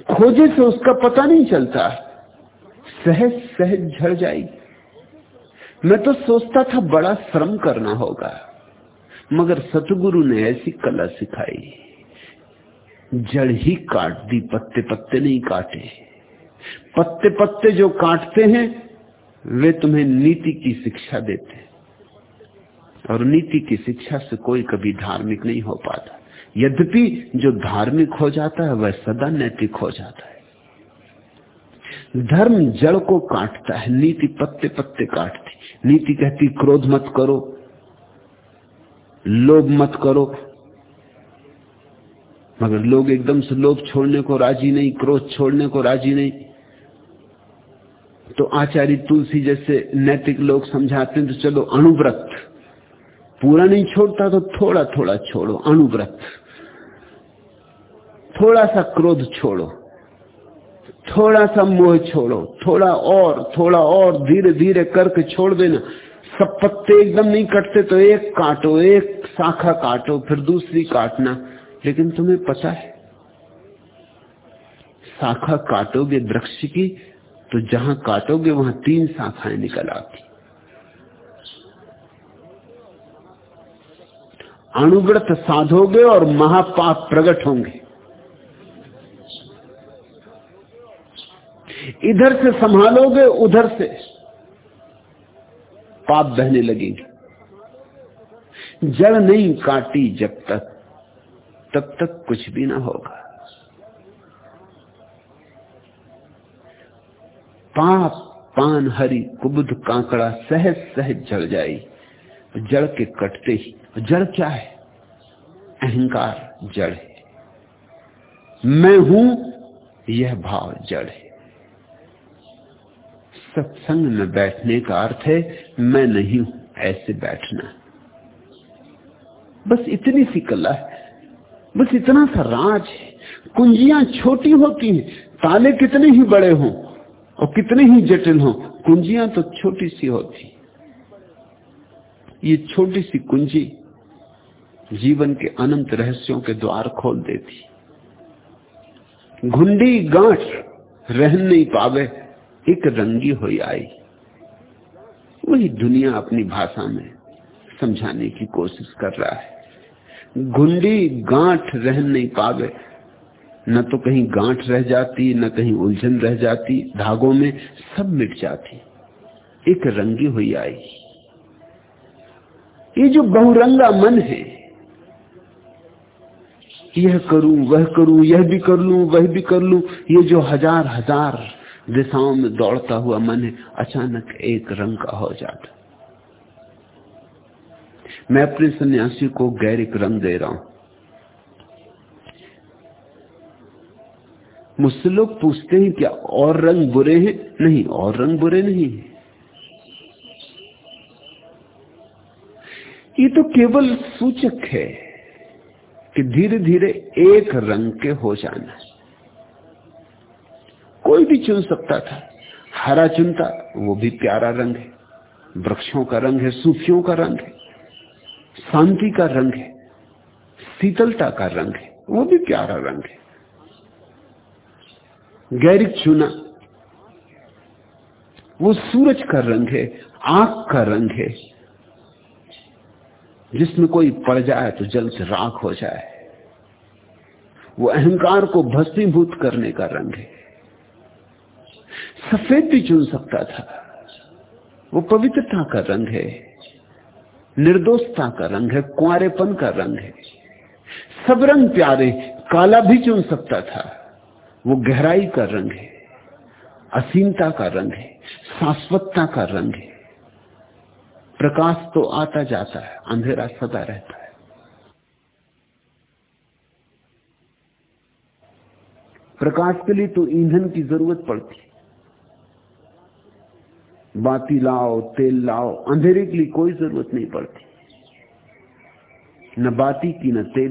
B: खोजे से उसका पता नहीं चलता। सहज सहज झड़ जाएगी। मैं तो सोचता था बड़ा श्रम करना होगा, मगर सतगुरु ने ऐसी कला सिखाई। जड़ ही काट दी पत्ते पत्ते नहीं काटे। पत्ते पत्ते जो काटते हैं, वे तुम्हें नीति की शिक्षा देते हैं। और नीति की शिक्षा से कोई कभी धार्मिक नहीं हो पाता। यद्यपि जो धार्मिक हो जाता है, वह सदा नैतिक हो जाता है। धर्म जड़ को काटता है, नीति पत्ते पत्ते काटती। नीति कहती, क्रोध मत करो, लोभ मत करो। मगर लोग एकदम से लोभ छोड़ने को राज़ी नहीं, क्रोध छोड़ने को राज़ी नहीं। तो आचार्य तुलसी जैसे नैतिक लोग समझाते हैं तो चलो अणुव्रत पूरा नहीं छोड़ता तो थोड़ा थोड़ा छोड़ो अणुव्रत थोड़ा सा क्रोध छोड़ो थोड़ा सा मोह छोड़ो, थोड़ा और थोड़ा और धीरे धीरे करके छोड़ देना। सब पत्ते एकदम नहीं कटते तो एक काटो, एक शाखा काटो, फिर दूसरी काटना। लेकिन तुम्हें पता है, शाखा काटोगे वृक्ष की तो जहाँ काटोगे, वहाँ तीन शाखाएँ निकल आती। अणुव्रत साधोगे और महापाप प्रकट होंगे। इधर से संभालोगे, उधर से पाप बहने लगेंगे। जड़ नहीं काटी जब तक, तब तक कुछ भी ना होगा। पाप पान हरी कुबुद कांकड़ा सहज सहज जड़ जाई जड़ के कटते ही जड़ क्या है? अहंकार जड़ है। मैं हूँ, यह भाव जड़ है। सत्संग में बैठने का अर्थ है, मैं नहीं हूँ, ऐसे बैठना। बस इतनी सी कला है, बस इतना सा राज है। कुंजियाँ छोटी होती हैं, ताले कितने ही बड़े हों और कितने ही जटिल हो, कुंजियाँ तो छोटी सी होती। ये छोटी सी कुंजी जीवन के अनंत रहस्यों के द्वार खोल देती। घुंडी गांठ रहन नहीं पावे, एक रंगी हो आई। वही दुनिया अपनी भाषा में समझाने की कोशिश कर रहा है। घुंडी गांठ रहन नहीं पावे न तो कहीं गांठ रह जाती, न कहीं उलझन रह जाती, धागों में सब मिट जाती। एक रंगी हुई आई। ये जो बहुरंगा मन है, यह करूँ, वह करूँ, यह भी कर लू, वह भी कर लू, ये जो हज़ार हज़ार दिशाओं में दौड़ता हुआ मन है, अचानक एक रंग का हो जाता। मैं अपने सन्यासी को गैरिक रंग दे रहा हूँ। मुझसे लोग पूछते हैं क्या और रंग बुरे हैं? नहीं, और रंग बुरे नहीं है। ये तो केवल सूचक है कि धीरे धीरे एक रंग के हो जाना। कोई भी चुन सकता था। हरा चुनता, वो भी प्यारा रंग है। वृक्षों का रंग है, सूफियों का रंग है। शांति का रंग है। शीतलता का रंग है, वो भी प्यारा रंग है। गैरिक चुना। वो सूरज का रंग है आँख का रंग है। जिसमें कोई पड़ जाए तो जल से राख हो जाए। वो अहंकार को भस्मीभूत करने का रंग है। सफ़ेद भी चुन सकता था। वो पवित्रता का रंग है। निर्दोषता का रंग है। कुआरेपन का रंग है। सब रंग प्यारे, काला भी चुन सकता था। वो गहराई का रंग है, असीमता का रंग है, शाश्वतता का रंग है। प्रकाश तो आता जाता है, अंधेरा सदा रहता है। प्रकाश के लिए तो ईंधन की ज़रूरत पड़ती है। बाती लाओ, तेल लाओ, अंधेरे के लिए कोई ज़रूरत नहीं पड़ती। न बाती की, न तेल